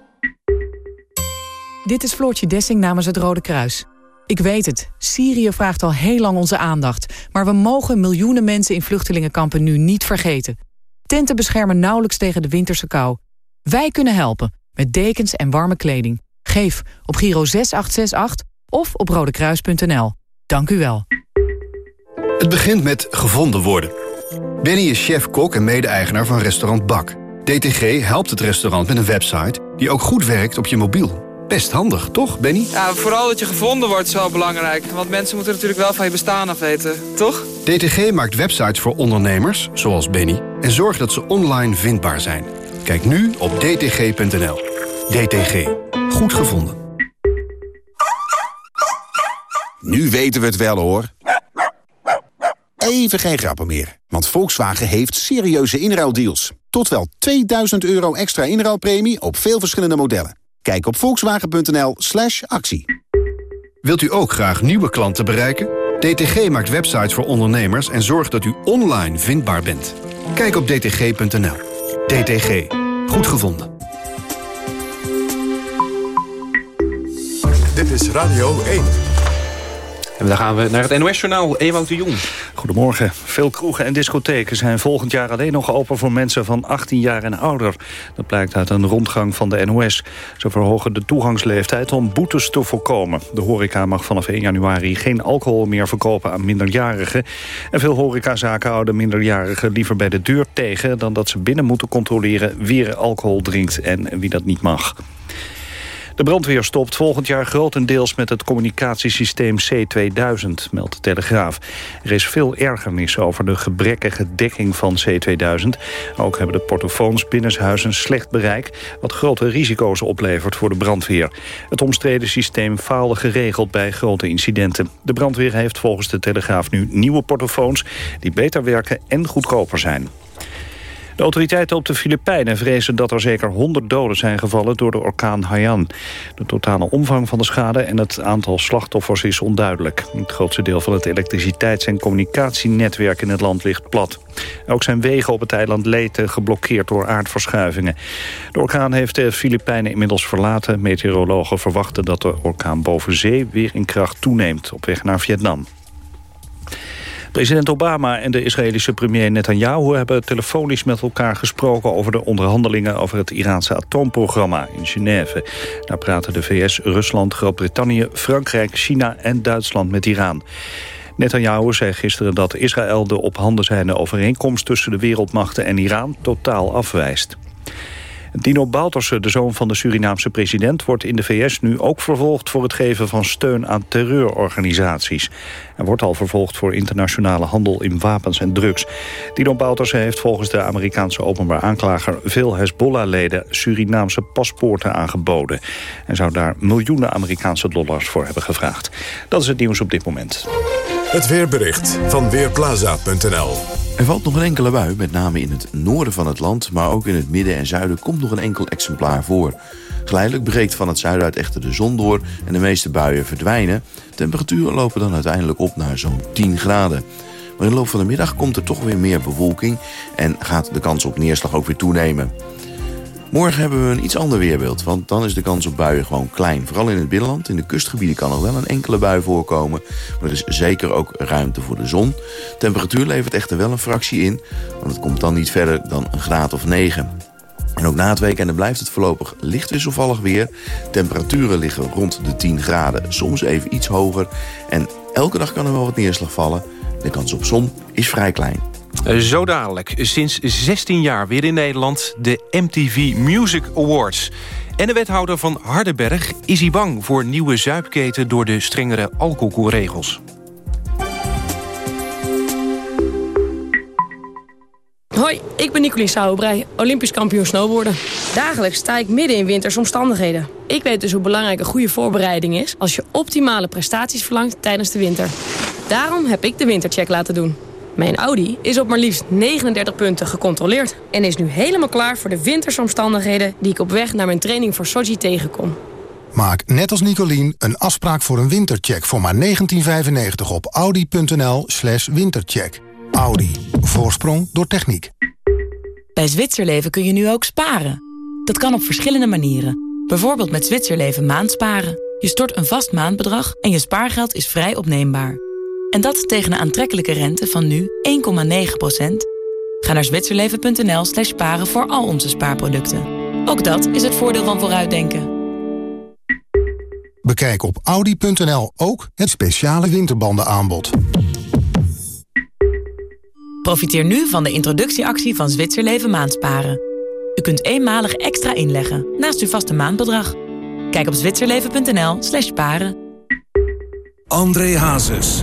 Dit is Floortje Dessing namens het Rode Kruis. Ik weet het, Syrië vraagt al heel lang onze aandacht... maar we mogen miljoenen mensen in vluchtelingenkampen nu niet vergeten. Tenten beschermen nauwelijks tegen de winterse kou. Wij kunnen helpen, met dekens en warme kleding. Geef op Giro 6868 of op rodekruis.nl. Dank u wel. Het begint met gevonden worden. Benny is chef-kok en mede-eigenaar van restaurant Bak. DTG helpt het restaurant met een website die ook goed werkt op je mobiel. Best handig, toch, Benny? Ja, vooral dat je gevonden wordt is wel belangrijk. Want mensen moeten natuurlijk wel van je bestaan af weten, toch? DTG maakt websites voor ondernemers, zoals Benny... en zorgt dat ze online vindbaar zijn. Kijk nu op dtg.nl. DTG. Goed gevonden. Nu weten we het wel, hoor. Even geen grappen meer. Want Volkswagen heeft serieuze inruildeals. Tot wel 2000 euro extra inruilpremie op veel verschillende modellen. Kijk op volkswagen.nl slash actie. Wilt u ook graag nieuwe klanten bereiken? DTG maakt websites voor ondernemers en zorgt dat u online vindbaar bent. Kijk op dtg.nl. DTG. Goed gevonden. Is Radio 1. En dan gaan we naar het NOS-journaal, Ewout de Jong. Goedemorgen. Veel kroegen en discotheken zijn volgend jaar alleen nog open voor mensen van 18 jaar en ouder. Dat blijkt uit een rondgang van de NOS. Ze verhogen de toegangsleeftijd om boetes te voorkomen. De horeca mag vanaf 1 januari geen alcohol meer verkopen aan minderjarigen. En veel horecazaken houden minderjarigen liever bij de deur tegen... dan dat ze binnen moeten controleren wie er alcohol drinkt en wie dat niet mag. De brandweer stopt volgend jaar grotendeels met het communicatiesysteem C2000, meldt de Telegraaf. Er is veel ergernis over de gebrekkige dekking van C2000. Ook hebben de portofoons binnenshuis een slecht bereik... wat grote risico's oplevert voor de brandweer. Het omstreden systeem faalde geregeld bij grote incidenten. De brandweer heeft volgens de Telegraaf nu nieuwe portofoons... die beter werken en goedkoper zijn. Autoriteiten op de Filipijnen vrezen dat er zeker 100 doden zijn gevallen door de orkaan Haiyan. De totale omvang van de schade en het aantal slachtoffers is onduidelijk. Het grootste deel van het elektriciteits- en communicatienetwerk in het land ligt plat. Ook zijn wegen op het eiland Leyte geblokkeerd door aardverschuivingen. De orkaan heeft de Filipijnen inmiddels verlaten. Meteorologen verwachten dat de orkaan boven zee weer in kracht toeneemt op weg naar Vietnam. President Obama en de Israëlische premier Netanyahu hebben telefonisch met elkaar gesproken over de onderhandelingen over het Iraanse atoomprogramma in Genève. Daar praten de VS, Rusland, Groot-Brittannië, Frankrijk, China en Duitsland met Iran. Netanyahu zei gisteren dat Israël de op handen zijnde overeenkomst tussen de wereldmachten en Iran totaal afwijst. Dino Bouterse, de zoon van de Surinaamse president... wordt in de VS nu ook vervolgd voor het geven van steun aan terreurorganisaties. Hij wordt al vervolgd voor internationale handel in wapens en drugs. Dino Bouterse heeft volgens de Amerikaanse openbaar aanklager... veel Hezbollah-leden Surinaamse paspoorten aangeboden. En zou daar miljoenen Amerikaanse dollars voor hebben gevraagd. Dat is het nieuws op dit moment. Het weerbericht van Weerplaza.nl Er valt nog een enkele bui, met name in het noorden van het land... maar ook in het midden en zuiden komt nog een enkel exemplaar voor. Geleidelijk breekt van het zuiden uit echter de zon door... en de meeste buien verdwijnen. Temperaturen lopen dan uiteindelijk op naar zo'n 10 graden. Maar in de loop van de middag komt er toch weer meer bewolking... en gaat de kans op neerslag ook weer toenemen. Morgen hebben we een iets ander weerbeeld, want dan is de kans op buien gewoon klein. Vooral in het binnenland. In de kustgebieden kan nog wel een enkele bui voorkomen. Maar er is zeker ook ruimte voor de zon. Temperatuur levert echter wel een fractie in, want het komt dan niet verder dan een graad of 9. En ook na het weekende blijft het voorlopig licht wisselvallig weer. Temperaturen liggen rond de 10 graden, soms even iets hoger. En elke dag kan er wel wat neerslag vallen. De kans op zon is vrij klein. Zo dadelijk, sinds 16 jaar weer in Nederland... de MTV Music Awards. En de wethouder van Hardenberg is hij bang voor nieuwe zuipketen... door de strengere alcoholregels. Hoi, ik ben Nicolien Sauerbrei, Olympisch kampioen snowboarden. Dagelijks sta ik midden in wintersomstandigheden. Ik weet dus hoe belangrijk een goede voorbereiding is... als je optimale prestaties verlangt tijdens de winter. Daarom heb ik de wintercheck laten doen. Mijn Audi is op maar liefst 39 punten gecontroleerd... en is nu helemaal klaar voor de wintersomstandigheden... die ik op weg naar mijn training voor Sochi tegenkom. Maak net als Nicolien een afspraak voor een wintercheck voor maar 1995 op audi.nl slash wintercheck. Audi. Voorsprong door techniek. Bij Zwitserleven kun je nu ook sparen. Dat kan op verschillende manieren. Bijvoorbeeld met Zwitserleven maandsparen. Je stort een vast maandbedrag en je spaargeld is vrij opneembaar. En dat tegen een aantrekkelijke rente van nu 1,9%. Ga naar zwitserleven.nl slash sparen voor al onze spaarproducten. Ook dat is het voordeel van vooruitdenken. Bekijk op audi.nl ook het speciale winterbandenaanbod. Profiteer nu van de introductieactie van Zwitserleven Maandsparen. U kunt eenmalig extra inleggen naast uw vaste maandbedrag. Kijk op zwitserleven.nl slash paren. André Hazes.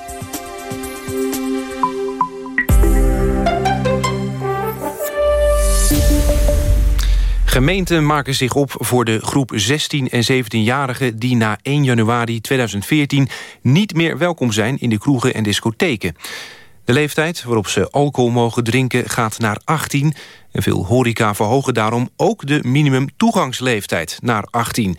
Gemeenten maken zich op voor de groep 16 en 17-jarigen... die na 1 januari 2014 niet meer welkom zijn in de kroegen en discotheken. De leeftijd waarop ze alcohol mogen drinken gaat naar 18... en veel horeca verhogen daarom ook de minimum toegangsleeftijd naar 18.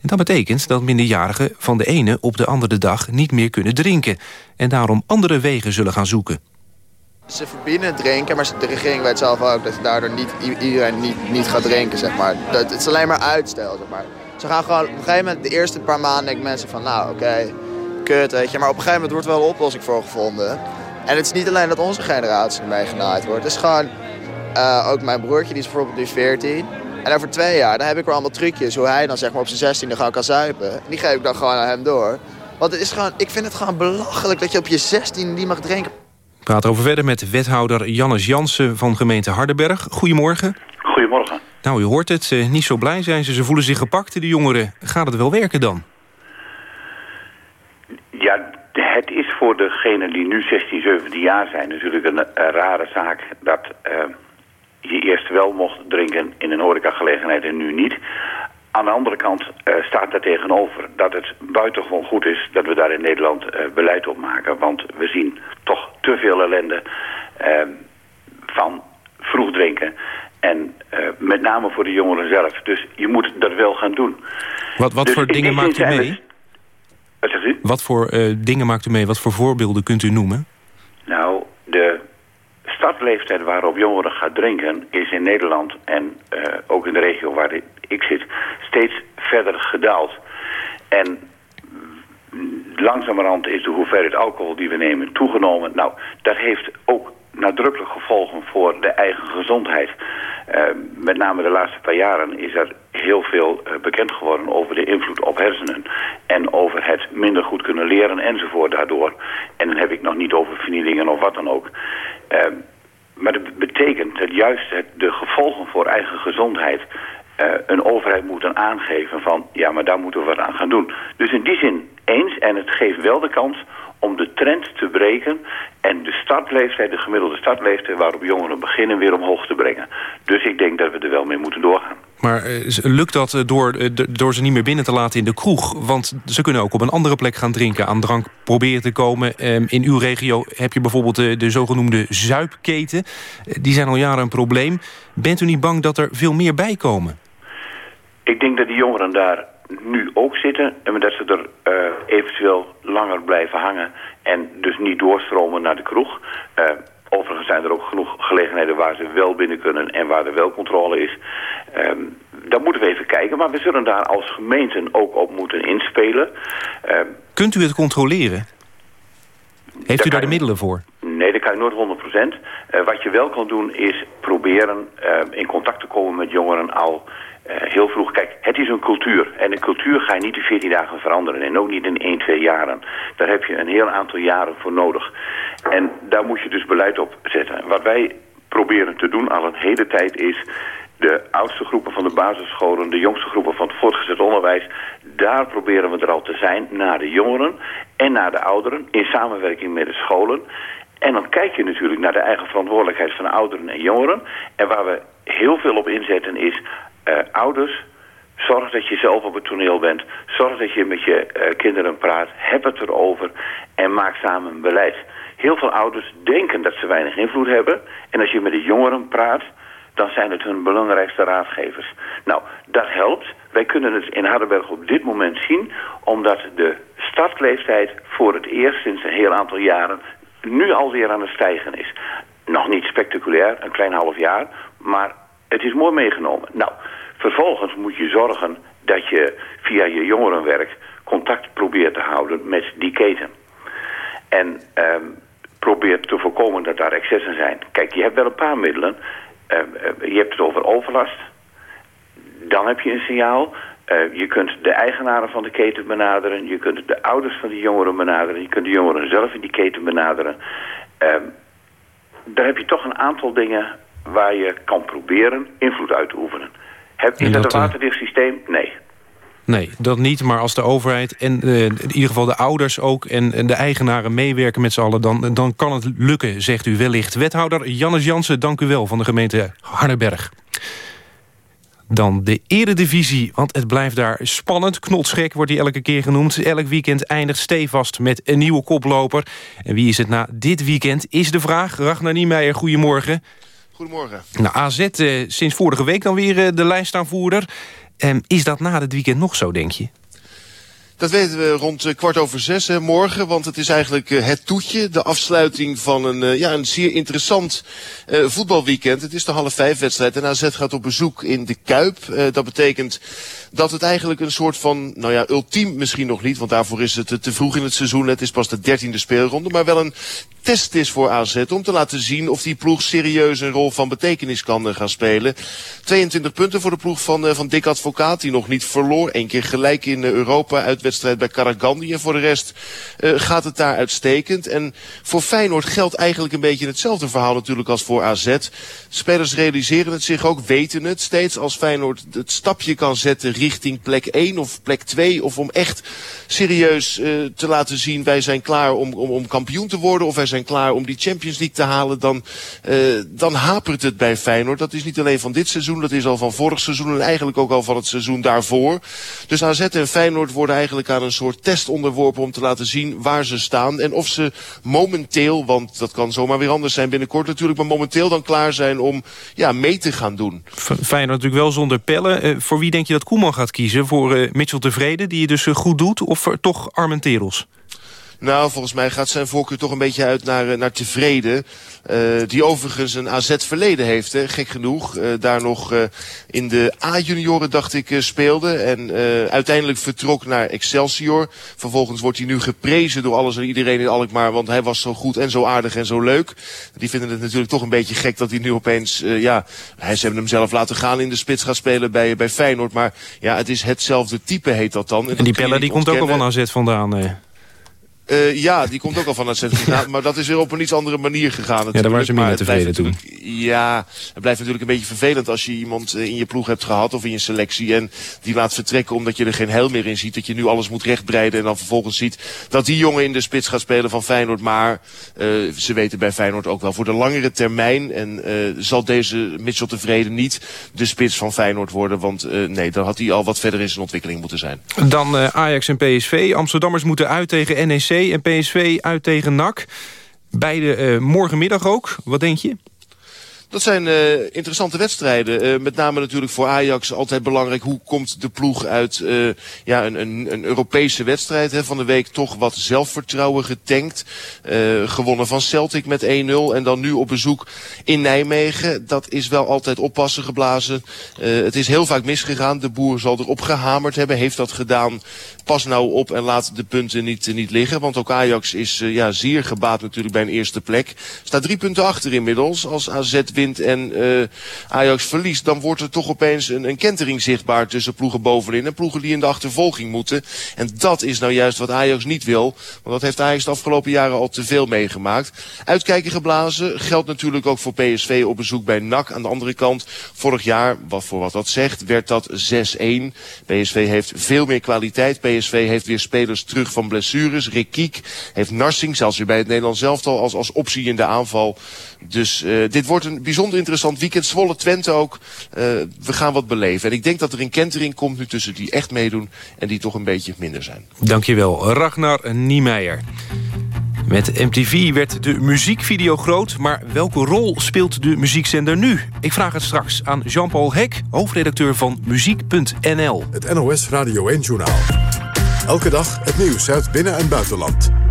En dat betekent dat minderjarigen van de ene op de andere dag niet meer kunnen drinken... en daarom andere wegen zullen gaan zoeken. Ze verbieden drinken, maar de regering weet zelf ook dat daardoor niet, iedereen niet, niet gaat drinken, zeg maar. Dat, het is alleen maar uitstel, zeg maar. Ze gaan gewoon, op een gegeven moment, de eerste paar maanden denken mensen van, nou oké, kut, weet je. Maar op een gegeven moment wordt wel een oplossing voor gevonden. En het is niet alleen dat onze generatie ermee genaaid wordt. Het is gewoon, uh, ook mijn broertje, die is bijvoorbeeld nu 14. En over twee jaar, dan heb ik weer allemaal trucjes hoe hij dan zeg maar op zijn 16e gewoon kan zuipen. En die geef ik dan gewoon aan hem door. Want het is gewoon, ik vind het gewoon belachelijk dat je op je 16 niet mag drinken. Praat over verder met wethouder Jannes Jansen van gemeente Hardenberg. Goedemorgen. Goedemorgen. Nou, u hoort het. Eh, niet zo blij zijn ze. Ze voelen zich gepakt, de jongeren. Gaat het wel werken dan? Ja, het is voor degenen die nu 16, 17 jaar zijn natuurlijk een, een rare zaak... dat uh, je eerst wel mocht drinken in een horecagelegenheid en nu niet. Aan de andere kant uh, staat daar tegenover dat het buitengewoon goed is dat we daar in Nederland uh, beleid op maken. Want we zien toch te veel ellende uh, van vroeg drinken. En met name voor de jongeren zelf. Dus je moet dat wel gaan doen. Wat, wat dus voor dingen maakt u mee? Wat zegt u? Wat voor dingen maakt u mee? Wat voor voorbeelden kunt u noemen? Nou, de startleeftijd waarop jongeren gaan drinken is in Nederland en ook in de regio waar ik zit steeds verder gedaald. En langzamerhand is de hoeveelheid alcohol die we nemen toegenomen. Nou, dat heeft ook nadrukkelijk gevolgen voor de eigen gezondheid. Uh, met name de laatste paar jaren is er heel veel uh, bekend geworden over de invloed op hersenen. en over het minder goed kunnen leren enzovoort daardoor. En dan heb ik nog niet over vernielingen of wat dan ook. Ehm, maar dat betekent dat juist het, de gevolgen voor eigen gezondheid... Uh, een overheid moeten aangeven van... ja, maar daar moeten we wat aan gaan doen. Dus in die zin eens. En het geeft wel de kans om de trend te breken en de startleeftijd, de gemiddelde startleeftijd waarop jongeren beginnen weer omhoog te brengen. Dus ik denk dat we er wel mee moeten doorgaan. Maar uh, lukt dat uh, door, door ze niet meer binnen te laten in de kroeg? Want ze kunnen ook op een andere plek gaan drinken, aan drank proberen te komen. Ehm, in uw regio heb je bijvoorbeeld de zogenoemde zuipketen. die zijn al jaren een probleem. Bent u niet bang dat er veel meer bij komen? Ik denk dat die jongeren daar nu ook zitten. En dat ze er uh, eventueel langer blijven hangen. En dus niet doorstromen naar de kroeg. Uh, overigens zijn er ook genoeg gelegenheden waar ze wel binnen kunnen. En waar er wel controle is. Um, daar moeten we even kijken. Maar we zullen daar als gemeenten ook op moeten inspelen. Um, Kunt u het controleren? Heeft u daar de middelen voor? Nee, dat kan je nooit 100%. Uh, wat je wel kan doen is proberen uh, in contact te komen met jongeren al heel vroeg. Kijk, het is een cultuur. En een cultuur ga je niet in 14 dagen veranderen. En ook niet in 1, 2 jaren. Daar heb je een heel aantal jaren voor nodig. En daar moet je dus beleid op zetten. Wat wij proberen te doen al een hele tijd is... de oudste groepen van de basisscholen, de jongste groepen van het voortgezet onderwijs... daar proberen we er al te zijn naar de jongeren en naar de ouderen... in samenwerking met de scholen... En dan kijk je natuurlijk naar de eigen verantwoordelijkheid van ouderen en jongeren. En waar we heel veel op inzetten is uh, ouders, zorg dat je zelf op het toneel bent. Zorg dat je met je uh, kinderen praat. Heb het erover en maak samen een beleid. Heel veel ouders denken dat ze weinig invloed hebben. En als je met de jongeren praat, dan zijn het hun belangrijkste raadgevers. Nou, dat helpt. Wij kunnen het in Hardenberg op dit moment zien... omdat de startleeftijd voor het eerst sinds een heel aantal jaren... nu alweer aan het stijgen is. Nog niet spectaculair, een klein half jaar... maar het is mooi meegenomen. Nou, vervolgens moet je zorgen dat je via je jongerenwerk contact probeert te houden met die keten. En um, probeert te voorkomen dat daar excessen zijn. Kijk, je hebt wel een paar middelen. Um, je hebt het over overlast. Dan heb je een signaal. Uh, je kunt de eigenaren van de keten benaderen. Je kunt de ouders van die jongeren benaderen. Je kunt de jongeren zelf in die keten benaderen. Um, daar heb je toch een aantal dingen waar je kan proberen invloed uit te oefenen. Heb, is dat, een waterdicht systeem? Nee. Nee, dat niet. Maar als de overheid en uh, in ieder geval de ouders ook... en, en de eigenaren meewerken met z'n allen... Dan, dan kan het lukken, zegt u wellicht. Wethouder Jannes Jansen, dank u wel van de gemeente Hardenberg. Dan de eredivisie, want het blijft daar spannend. Knotsgek wordt hij elke keer genoemd. Elk weekend eindigt stevast met een nieuwe koploper. En wie is het na dit weekend, is de vraag. Ragnar Niemeyer, goedemorgen. Goedemorgen. Nou, AZ eh, sinds vorige week dan weer eh, de lijstaanvoerder. Eh, is dat na het weekend nog zo, denk je? Dat weten we rond eh, kwart over zes hè, morgen. Want het is eigenlijk het toetje. De afsluiting van een, ja, een zeer interessant voetbalweekend. Het is de half vijf wedstrijd. En AZ gaat op bezoek in de Kuip. dat betekent dat het eigenlijk een soort van, nou ja, ultiem misschien nog niet. Want daarvoor is het te vroeg in het seizoen. Het is pas de dertiende speelronde. Maar wel een test is voor AZ om te laten zien of die ploeg serieus een rol van betekenis kan gaan spelen. 22 punten voor de ploeg van, van Dick Advocaat die nog niet verloor. Eén keer gelijk in Europa uitwedstrijd bij Karagandi. En voor de rest gaat het daar uitstekend. En voor Feyenoord geldt eigenlijk een beetje hetzelfde verhaal natuurlijk als voor AZ. Spelers realiseren het zich ook, weten het steeds als Feyenoord het stapje kan zetten richting plek 1 of plek 2. Of om echt serieus te laten zien wij zijn klaar om, om, om kampioen te worden. Of wij zijn klaar om die Champions League te halen. Dan, uh, dan hapert het bij Feyenoord. Dat is niet alleen van dit seizoen. Dat is al van vorig seizoen. En eigenlijk ook al van het seizoen daarvoor. Dus AZ en Feyenoord worden eigenlijk aan een soort test onderworpen. Om te laten zien waar ze staan. En of ze momenteel, want dat kan zomaar weer anders zijn binnenkort natuurlijk. Maar momenteel dan klaar zijn om ja, mee te gaan doen. Feyenoord natuurlijk wel zonder pellen. Uh, voor wie denk je dat Koeman gaat kiezen? Voor uh, Mitchell Tevreden, die je dus goed doet? Of toch Armenteros? Nou, volgens mij gaat zijn voorkeur toch een beetje uit naar, eh, naar tevreden. Uh, die overigens een AZ-verleden heeft, hè, gek genoeg. Uh, daar nog uh, in de A-junioren, dacht ik, speelde. En uiteindelijk vertrok naar Excelsior. Vervolgens wordt hij nu geprezen door alles en iedereen in Alkmaar. Want hij was zo goed en zo aardig en zo leuk. Die vinden het natuurlijk toch een beetje gek dat hij nu opeens... ja, hij, ze hebben hem zelf laten gaan in de spits gaan spelen bij, bij Feyenoord. Maar ja, het is hetzelfde type, heet dat dan. En, en die Pelle die komt ook al van AZ vandaan. Uh, ja, die komt ook al van het maar dat is weer op een iets andere manier gegaan natuurlijk. Ja, daar waren ze meer tevreden toen. Ja, het blijft natuurlijk een beetje vervelend als je iemand uh, in je ploeg hebt gehad of in je selectie. En die laat vertrekken omdat je er geen heil meer in ziet. Dat je nu alles moet rechtbreiden en dan vervolgens ziet dat die jongen in de spits gaat spelen van Feyenoord. Maar uh, ze weten bij Feyenoord ook wel voor de langere termijn. En zal deze Mitchell tevreden niet de spits van Feyenoord worden. Want nee, dan had hij al wat verder in zijn ontwikkeling moeten zijn. Dan Ajax en PSV. Amsterdammers moeten uit tegen NEC en PSV uit tegen NAC. Beide uh, morgenmiddag ook. Wat denk je? Dat zijn uh, interessante wedstrijden. Uh, met name natuurlijk voor Ajax altijd belangrijk. Hoe komt de ploeg uit uh, ja, een, een, een Europese wedstrijd? Hè? Van de week toch wat zelfvertrouwen getankt. gewonnen van Celtic met 1-0. En dan nu op bezoek in Nijmegen. Dat is wel altijd oppassen geblazen. het is heel vaak misgegaan. De boer zal erop gehamerd hebben. Heeft dat gedaan. Pas nou op en laat de punten niet, niet liggen. Want ook Ajax is ja, zeer gebaat natuurlijk bij een eerste plek. Staat drie punten achter inmiddels. Als AZ en uh, Ajax verliest... dan wordt er toch opeens een, een kentering zichtbaar tussen ploegen bovenin... en ploegen die in de achtervolging moeten. En dat is nou juist wat Ajax niet wil. Want dat heeft Ajax de afgelopen jaren al te veel meegemaakt. Uitkijken geblazen geldt natuurlijk ook voor PSV op bezoek bij NAC. Aan de andere kant, vorig jaar, wat voor wat dat zegt, werd dat 6-1. PSV heeft veel meer kwaliteit. PSV heeft weer spelers terug van blessures. Rick Kiek heeft Narsing, zelfs weer bij het Nederlands elftal... als, als optie in de aanval. Dus uh, dit wordt een bijzonder interessant weekend. Zwolle Twente ook. Uh, we gaan wat beleven. En ik denk dat er een kentering komt nu tussen die echt meedoen... en die toch een beetje minder zijn. Dankjewel, Ragnar Niemeyer. Met MTV werd de muziekvideo groot, maar welke rol speelt de muziekzender nu? Ik vraag het straks aan Jean-Paul Hek, hoofdredacteur van Muziek.nl. Het NOS Radio 1-journaal. Elke dag het nieuws uit binnen- en buitenland.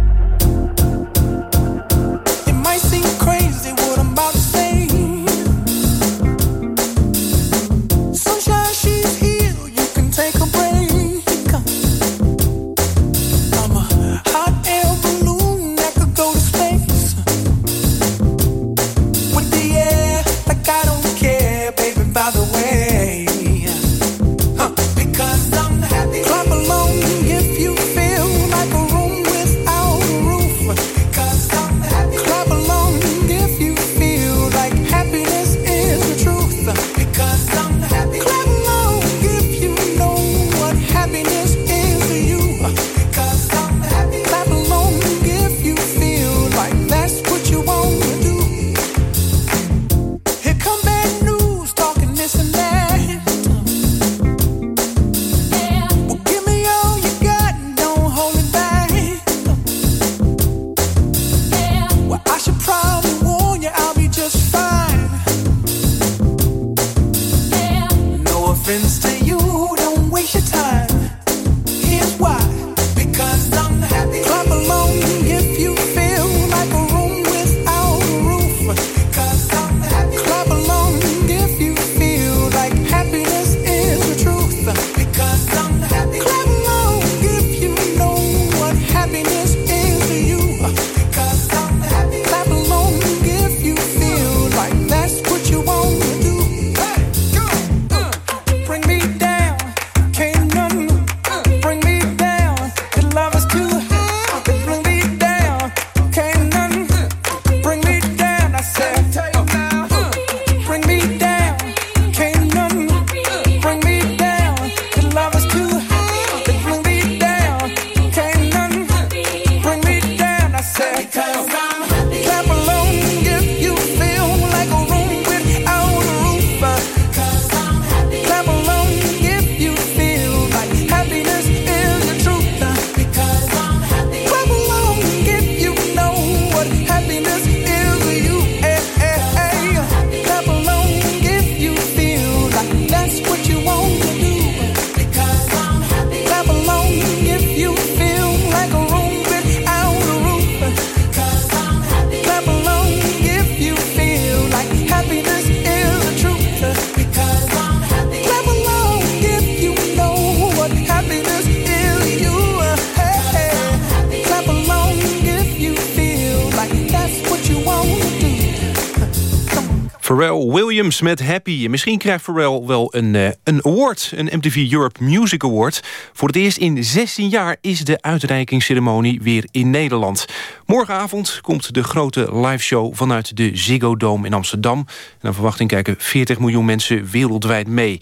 Pharrell Williams met Happy. Misschien krijgt Pharrell wel een, uh, een award, een MTV Europe Music Award. Voor het eerst in 16 jaar is de uitreikingsceremonie weer in Nederland. Morgenavond komt de grote liveshow vanuit de Ziggo Dome in Amsterdam. En naar verwachting kijken 40 miljoen mensen wereldwijd mee.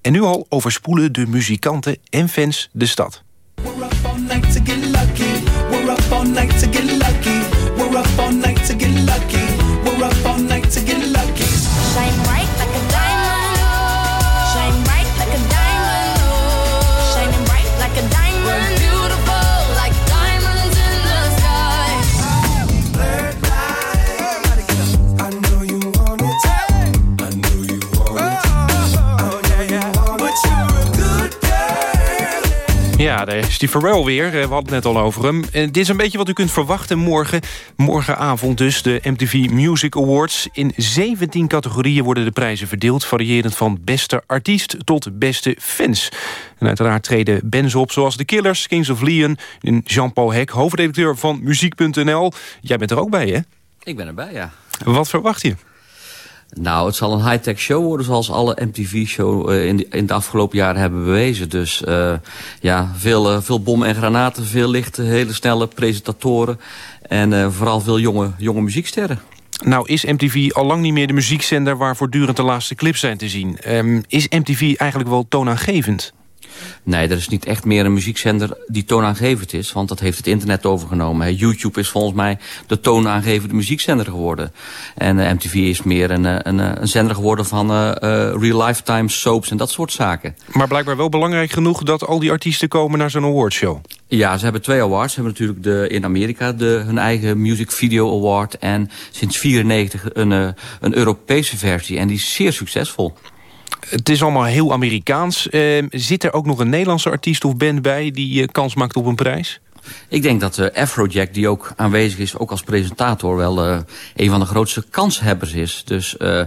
En nu al overspoelen de muzikanten en fans de stad. We're night to get lucky. [laughs] Ja, daar is die Pharrell weer. We hadden het net al over hem. dit is een beetje wat u kunt verwachten morgen. Morgenavond dus de MTV Music Awards. In 17 categorieën worden de prijzen verdeeld... variërend van beste artiest tot beste fans. En uiteraard treden bands op zoals The Killers, Kings of Leon... en Jean-Paul Hek, hoofdredacteur van Muziek.nl. Jij bent er ook bij, hè? Ik ben erbij, ja. Wat verwacht je? Nou, het zal een high-tech show worden zoals alle MTV-show uh, in, de, afgelopen jaren hebben bewezen. Dus uh, ja, veel, uh, veel bommen en granaten, veel lichten, hele snelle presentatoren en vooral veel jonge, jonge muzieksterren. Nou is MTV al lang niet meer de muziekzender waar voortdurend de laatste clips zijn te zien. Um, is MTV eigenlijk wel toonaangevend? Nee, er is niet echt meer een muziekzender die toonaangevend is. Want dat heeft het internet overgenomen. YouTube is volgens mij de toonaangevende muziekzender geworden. En uh, MTV is meer een, een, een zender geworden van uh, uh, real lifetime soaps en dat soort zaken. Maar blijkbaar wel belangrijk genoeg dat al die artiesten komen naar zo'n awardshow. Ja, ze hebben twee awards. Ze hebben natuurlijk de, in Amerika de, hun eigen Music Video Award. En sinds 1994 een, een Europese versie. En die is zeer succesvol. Het is allemaal heel Amerikaans. Uh, zit er ook nog een Nederlandse artiest of band bij... die uh, kans maakt op een prijs? Ik denk dat uh, Afrojack, die ook aanwezig is, ook als presentator... wel uh, een van de grootste kanshebbers is. Dus uh,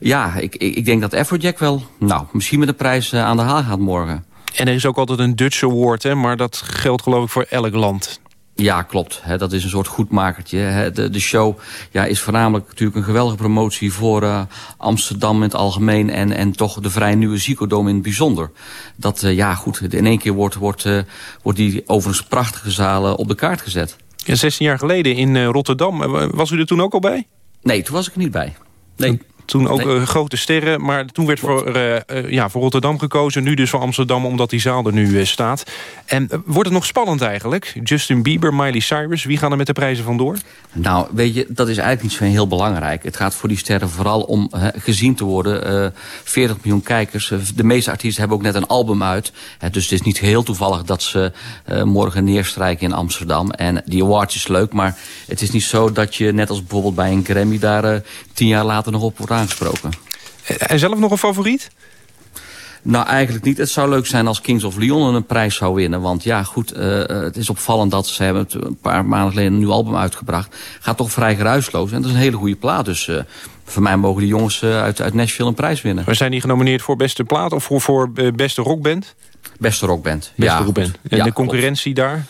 ja, ik, ik denk dat Afrojack wel, nou, misschien met de prijs aan de haal gaat morgen. En er is ook altijd een Dutch Award, hè, maar dat geldt geloof ik voor elk land. Ja, klopt. He, dat is een soort goedmakertje. He, de, de show ja, is voornamelijk natuurlijk een geweldige promotie voor uh, Amsterdam in het algemeen en, en toch de vrij nieuwe Ziekodome in het bijzonder. Dat, uh, ja goed, in één keer wordt, wordt, uh, wordt die overigens prachtige zalen op de kaart gezet. Ja, 16 jaar geleden in Rotterdam. Was u er toen ook al bij? Nee, toen was ik er niet bij. Nee. Toen ook nee. grote sterren, maar toen werd voor, uh, uh, ja, voor Rotterdam gekozen. Nu dus voor Amsterdam, omdat die zaal er nu uh, staat. En wordt het nog spannend eigenlijk? Justin Bieber, Miley Cyrus, wie gaan er met de prijzen vandoor? Nou, weet je, dat is eigenlijk niet zo heel belangrijk. Het gaat voor die sterren vooral om gezien te worden. 40 miljoen kijkers. de meeste artiesten hebben ook net een album uit. dus het is niet heel toevallig dat ze morgen neerstrijken in Amsterdam. En die awards is leuk, maar het is niet zo dat je net als bijvoorbeeld bij een Grammy... daar tien jaar later nog op wordt aangesproken. En zelf nog een favoriet? Nou, eigenlijk niet. Het zou leuk zijn als Kings of Leon een prijs zou winnen. Want ja, goed, uh, het is opvallend dat ze hebben een paar maanden geleden een nieuw album uitgebracht. Gaat toch vrij geruisloos. En dat is een hele goede plaat. Dus uh, voor mij mogen die jongens uh, uit, uit Nashville een prijs winnen. Maar zijn die genomineerd voor beste plaat of voor, voor beste rockband? Beste rockband. Beste ja, rockband. En ja, de concurrentie klopt. daar?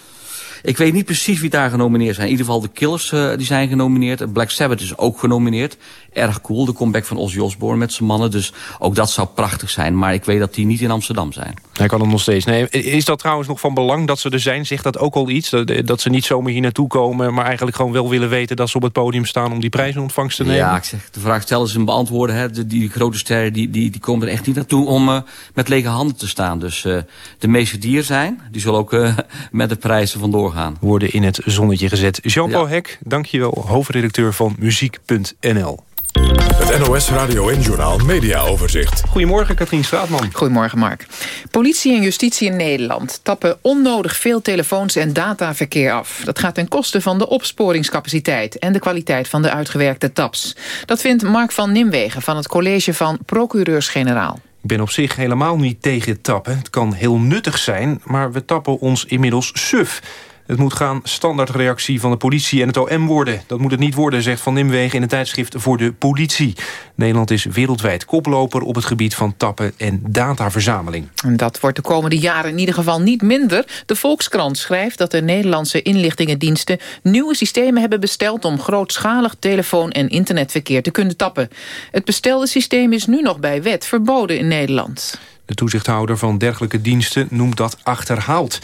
Ik weet niet precies wie daar genomineerd zijn. In ieder geval de Killers uh, die zijn genomineerd. Black Sabbath is ook genomineerd. Erg cool, de comeback van Ozzy Osbourne met zijn mannen. Dus ook dat zou prachtig zijn. Maar ik weet dat die niet in Amsterdam zijn. Hij kan het nog steeds. Nee, is dat trouwens nog van belang dat ze er zijn? Zegt dat ook al iets? Dat, dat ze niet zomaar hier naartoe komen... maar eigenlijk gewoon wel willen weten dat ze op het podium staan... om die prijs in ontvangst te nemen? Ja, ik zeg, de vraag stellen ze en beantwoorden. Hè. De, die grote sterren die, die, die komen er echt niet naartoe om uh, met lege handen te staan. Dus uh, de meeste die er zijn, die zullen ook uh, [laughs] met de prijzen vandoor gaan. Worden in het zonnetje gezet. Jean-Paul ja. Hek, dankjewel, hoofdredacteur van Muziek.nl. Het NOS Radio en Journaal Media Overzicht. Goedemorgen, Katrien Straatman. Goedemorgen, Mark. Politie en justitie in Nederland tappen onnodig veel telefoons en dataverkeer af. Dat gaat ten koste van de opsporingscapaciteit en de kwaliteit van de uitgewerkte taps. Dat vindt Mark van Nimwegen van het college van procureurs-generaal. Ik ben op zich helemaal niet tegen tappen. Het kan heel nuttig zijn, maar we tappen ons inmiddels suf. Het moet gaan standaardreactie van de politie en het OM worden. Dat moet het niet worden, zegt Van Nimwegen in het tijdschrift voor de politie. Nederland is wereldwijd koploper op het gebied van tappen en dataverzameling. En dat wordt de komende jaren in ieder geval niet minder. De Volkskrant schrijft dat de Nederlandse inlichtingendiensten... nieuwe systemen hebben besteld om grootschalig telefoon- en internetverkeer te kunnen tappen. Het bestelde systeem is nu nog bij wet verboden in Nederland. De toezichthouder van dergelijke diensten noemt dat achterhaald.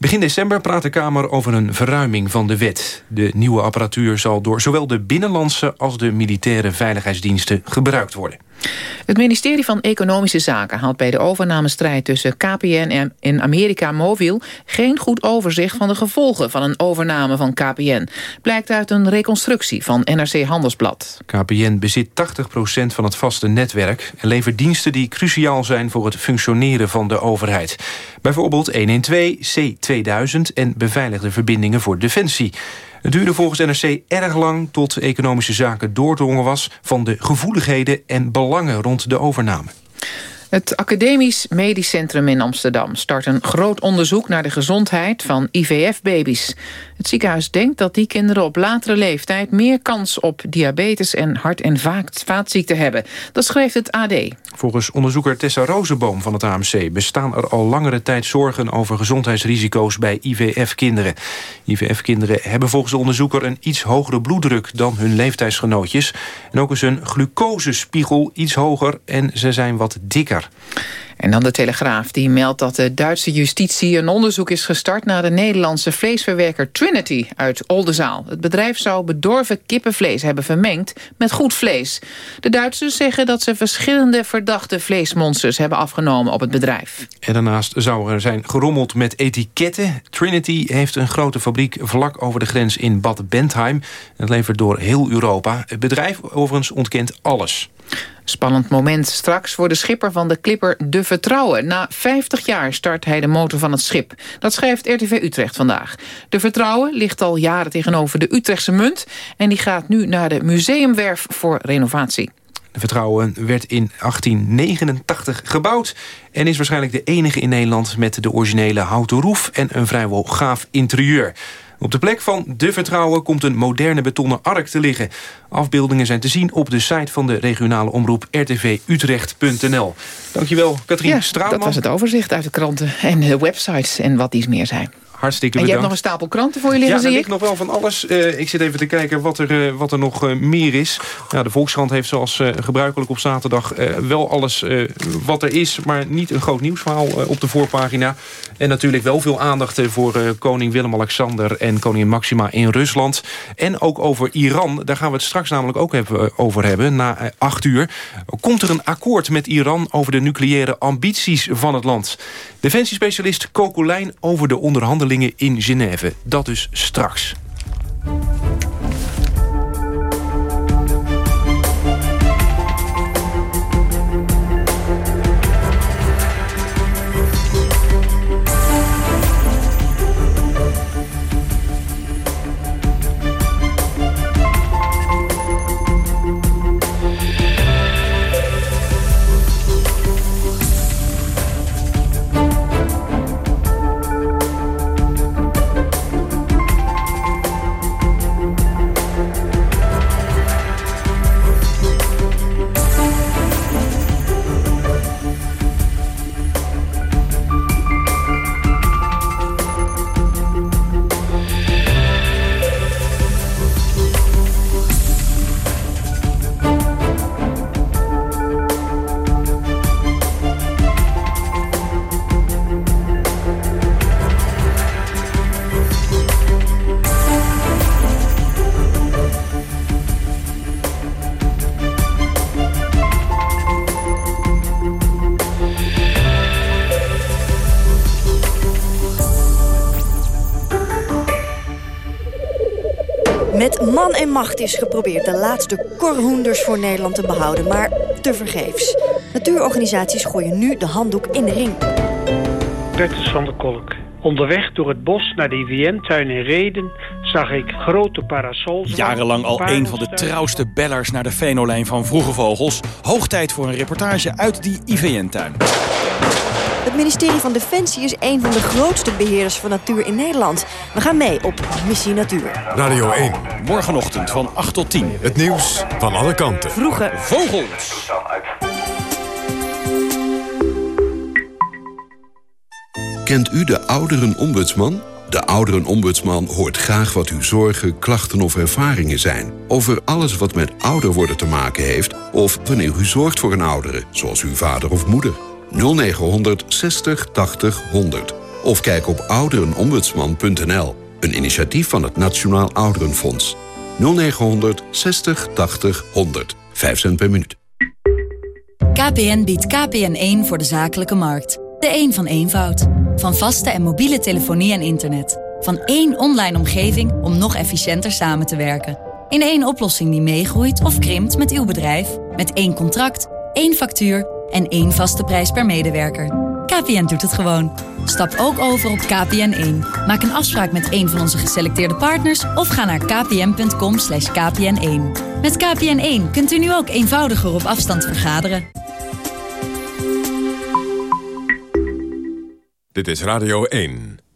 Begin december praat de Kamer over een verruiming van de wet. De nieuwe apparatuur zal door zowel de binnenlandse als de militaire veiligheidsdiensten gebruikt worden. Het ministerie van Economische Zaken haalt bij de overnamestrijd tussen KPN en Amerika Mobil geen goed overzicht van de gevolgen van een overname van KPN. Blijkt uit een reconstructie van NRC Handelsblad. KPN bezit 80% van het vaste netwerk en levert diensten die cruciaal zijn voor het functioneren van de overheid. Bijvoorbeeld 112, C2000 en beveiligde verbindingen voor Defensie. Het duurde volgens NRC erg lang tot economische zaken doordrongen was... van de gevoeligheden en belangen rond de overname. Het Academisch Medisch Centrum in Amsterdam start een groot onderzoek naar de gezondheid van IVF-baby's. Het ziekenhuis denkt dat die kinderen op latere leeftijd meer kans op diabetes en hart- en vaatziekten hebben. Dat schreef het AD. Volgens onderzoeker Tessa Rozenboom van het AMC bestaan er al langere tijd zorgen over gezondheidsrisico's bij IVF-kinderen. IVF-kinderen hebben volgens de onderzoeker een iets hogere bloeddruk dan hun leeftijdsgenootjes. En ook is hun glucosespiegel iets hoger en ze zijn wat dikker. En dan de Telegraaf, die meldt dat de Duitse justitie een onderzoek is gestart naar de Nederlandse vleesverwerker Trinity uit Oldenzaal. Het bedrijf zou bedorven kippenvlees hebben vermengd met goed vlees. De Duitsers zeggen dat ze verschillende verdachte vleesmonsters hebben afgenomen op het bedrijf. En daarnaast zou er zijn gerommeld met etiketten. Trinity heeft een grote fabriek vlak over de grens in Bad Bentheim. Het levert door heel Europa. Het bedrijf overigens ontkent alles. Spannend moment straks voor de schipper van de Clipper De Vertrouwen. Na 50 jaar start hij de motor van het schip. Dat schrijft RTV Utrecht vandaag. De Vertrouwen ligt al jaren tegenover de Utrechtse munt... en die gaat nu naar de museumwerf voor renovatie. De Vertrouwen werd in 1889 gebouwd... en is waarschijnlijk de enige in Nederland met de originele houten roef... en een vrijwel gaaf interieur. Op de plek van De Vertrouwen komt een moderne betonnen ark te liggen. Afbeeldingen zijn te zien op de site van de regionale omroep rtvutrecht.nl. Dankjewel, Katrien ja, Straatman. dat was het overzicht uit de kranten en de websites en wat die meer zijn. Hartstikke en je bedankt. hebt nog een stapel kranten voor je liggen, Ja, er ligt ik? nog wel van alles. Eh, ik zit even te kijken wat er, eh, wat er nog eh, meer is. Ja, de Volkskrant heeft zoals gebruikelijk op zaterdag wel alles wat er is... maar niet een groot nieuwsverhaal op de voorpagina. En natuurlijk wel veel aandacht voor koning Willem-Alexander... en koningin Maxima in Rusland. En ook over Iran. Daar gaan we het straks namelijk ook eh, over hebben. Na acht uur komt er een akkoord met Iran... over de nucleaire ambities van het land. Defensiespecialist Coco Lijn over de onderhandelingen in Genève. Dat dus straks. En macht is geprobeerd de laatste korhoenders voor Nederland te behouden, maar tevergeefs. Natuurorganisaties gooien nu de handdoek in de ring. Bertus van der Kolk. Onderweg door het bos naar de IVN-tuin in Reden zag ik grote parasols. Jarenlang al een van de trouwste bellers naar de venolijn van Vroege Vogels. Hoog tijd voor een reportage uit die IVN-tuin. Het ministerie van Defensie is een van de grootste beheerders van natuur in Nederland. We gaan mee op Missie Natuur. Radio 1. Morgenochtend van 8 tot 10. Het nieuws van alle kanten. Vroege vogels. Kent u de ouderenombudsman? De ouderenombudsman hoort graag wat uw zorgen, klachten of ervaringen zijn... over alles wat met ouder worden te maken heeft... of wanneer u zorgt voor een oudere, zoals uw vader of moeder. 0900 60 80 100. Of kijk op ouderenombudsman.nl. Een initiatief van het Nationaal Ouderenfonds. 0900 60 80 100. 5 cent per minuut. KPN biedt KPN1 voor de zakelijke markt. De een van eenvoud. Van vaste en mobiele telefonie en internet. Van één online omgeving om nog efficiënter samen te werken. In één oplossing die meegroeit of krimpt met uw bedrijf. Met één contract, één factuur en één vaste prijs per medewerker. KPN doet het gewoon. Stap ook over op KPN1. Maak een afspraak met een van onze geselecteerde partners... of ga naar kpn.com kpn1. Met KPN1 kunt u nu ook eenvoudiger op afstand vergaderen. Dit is Radio 1.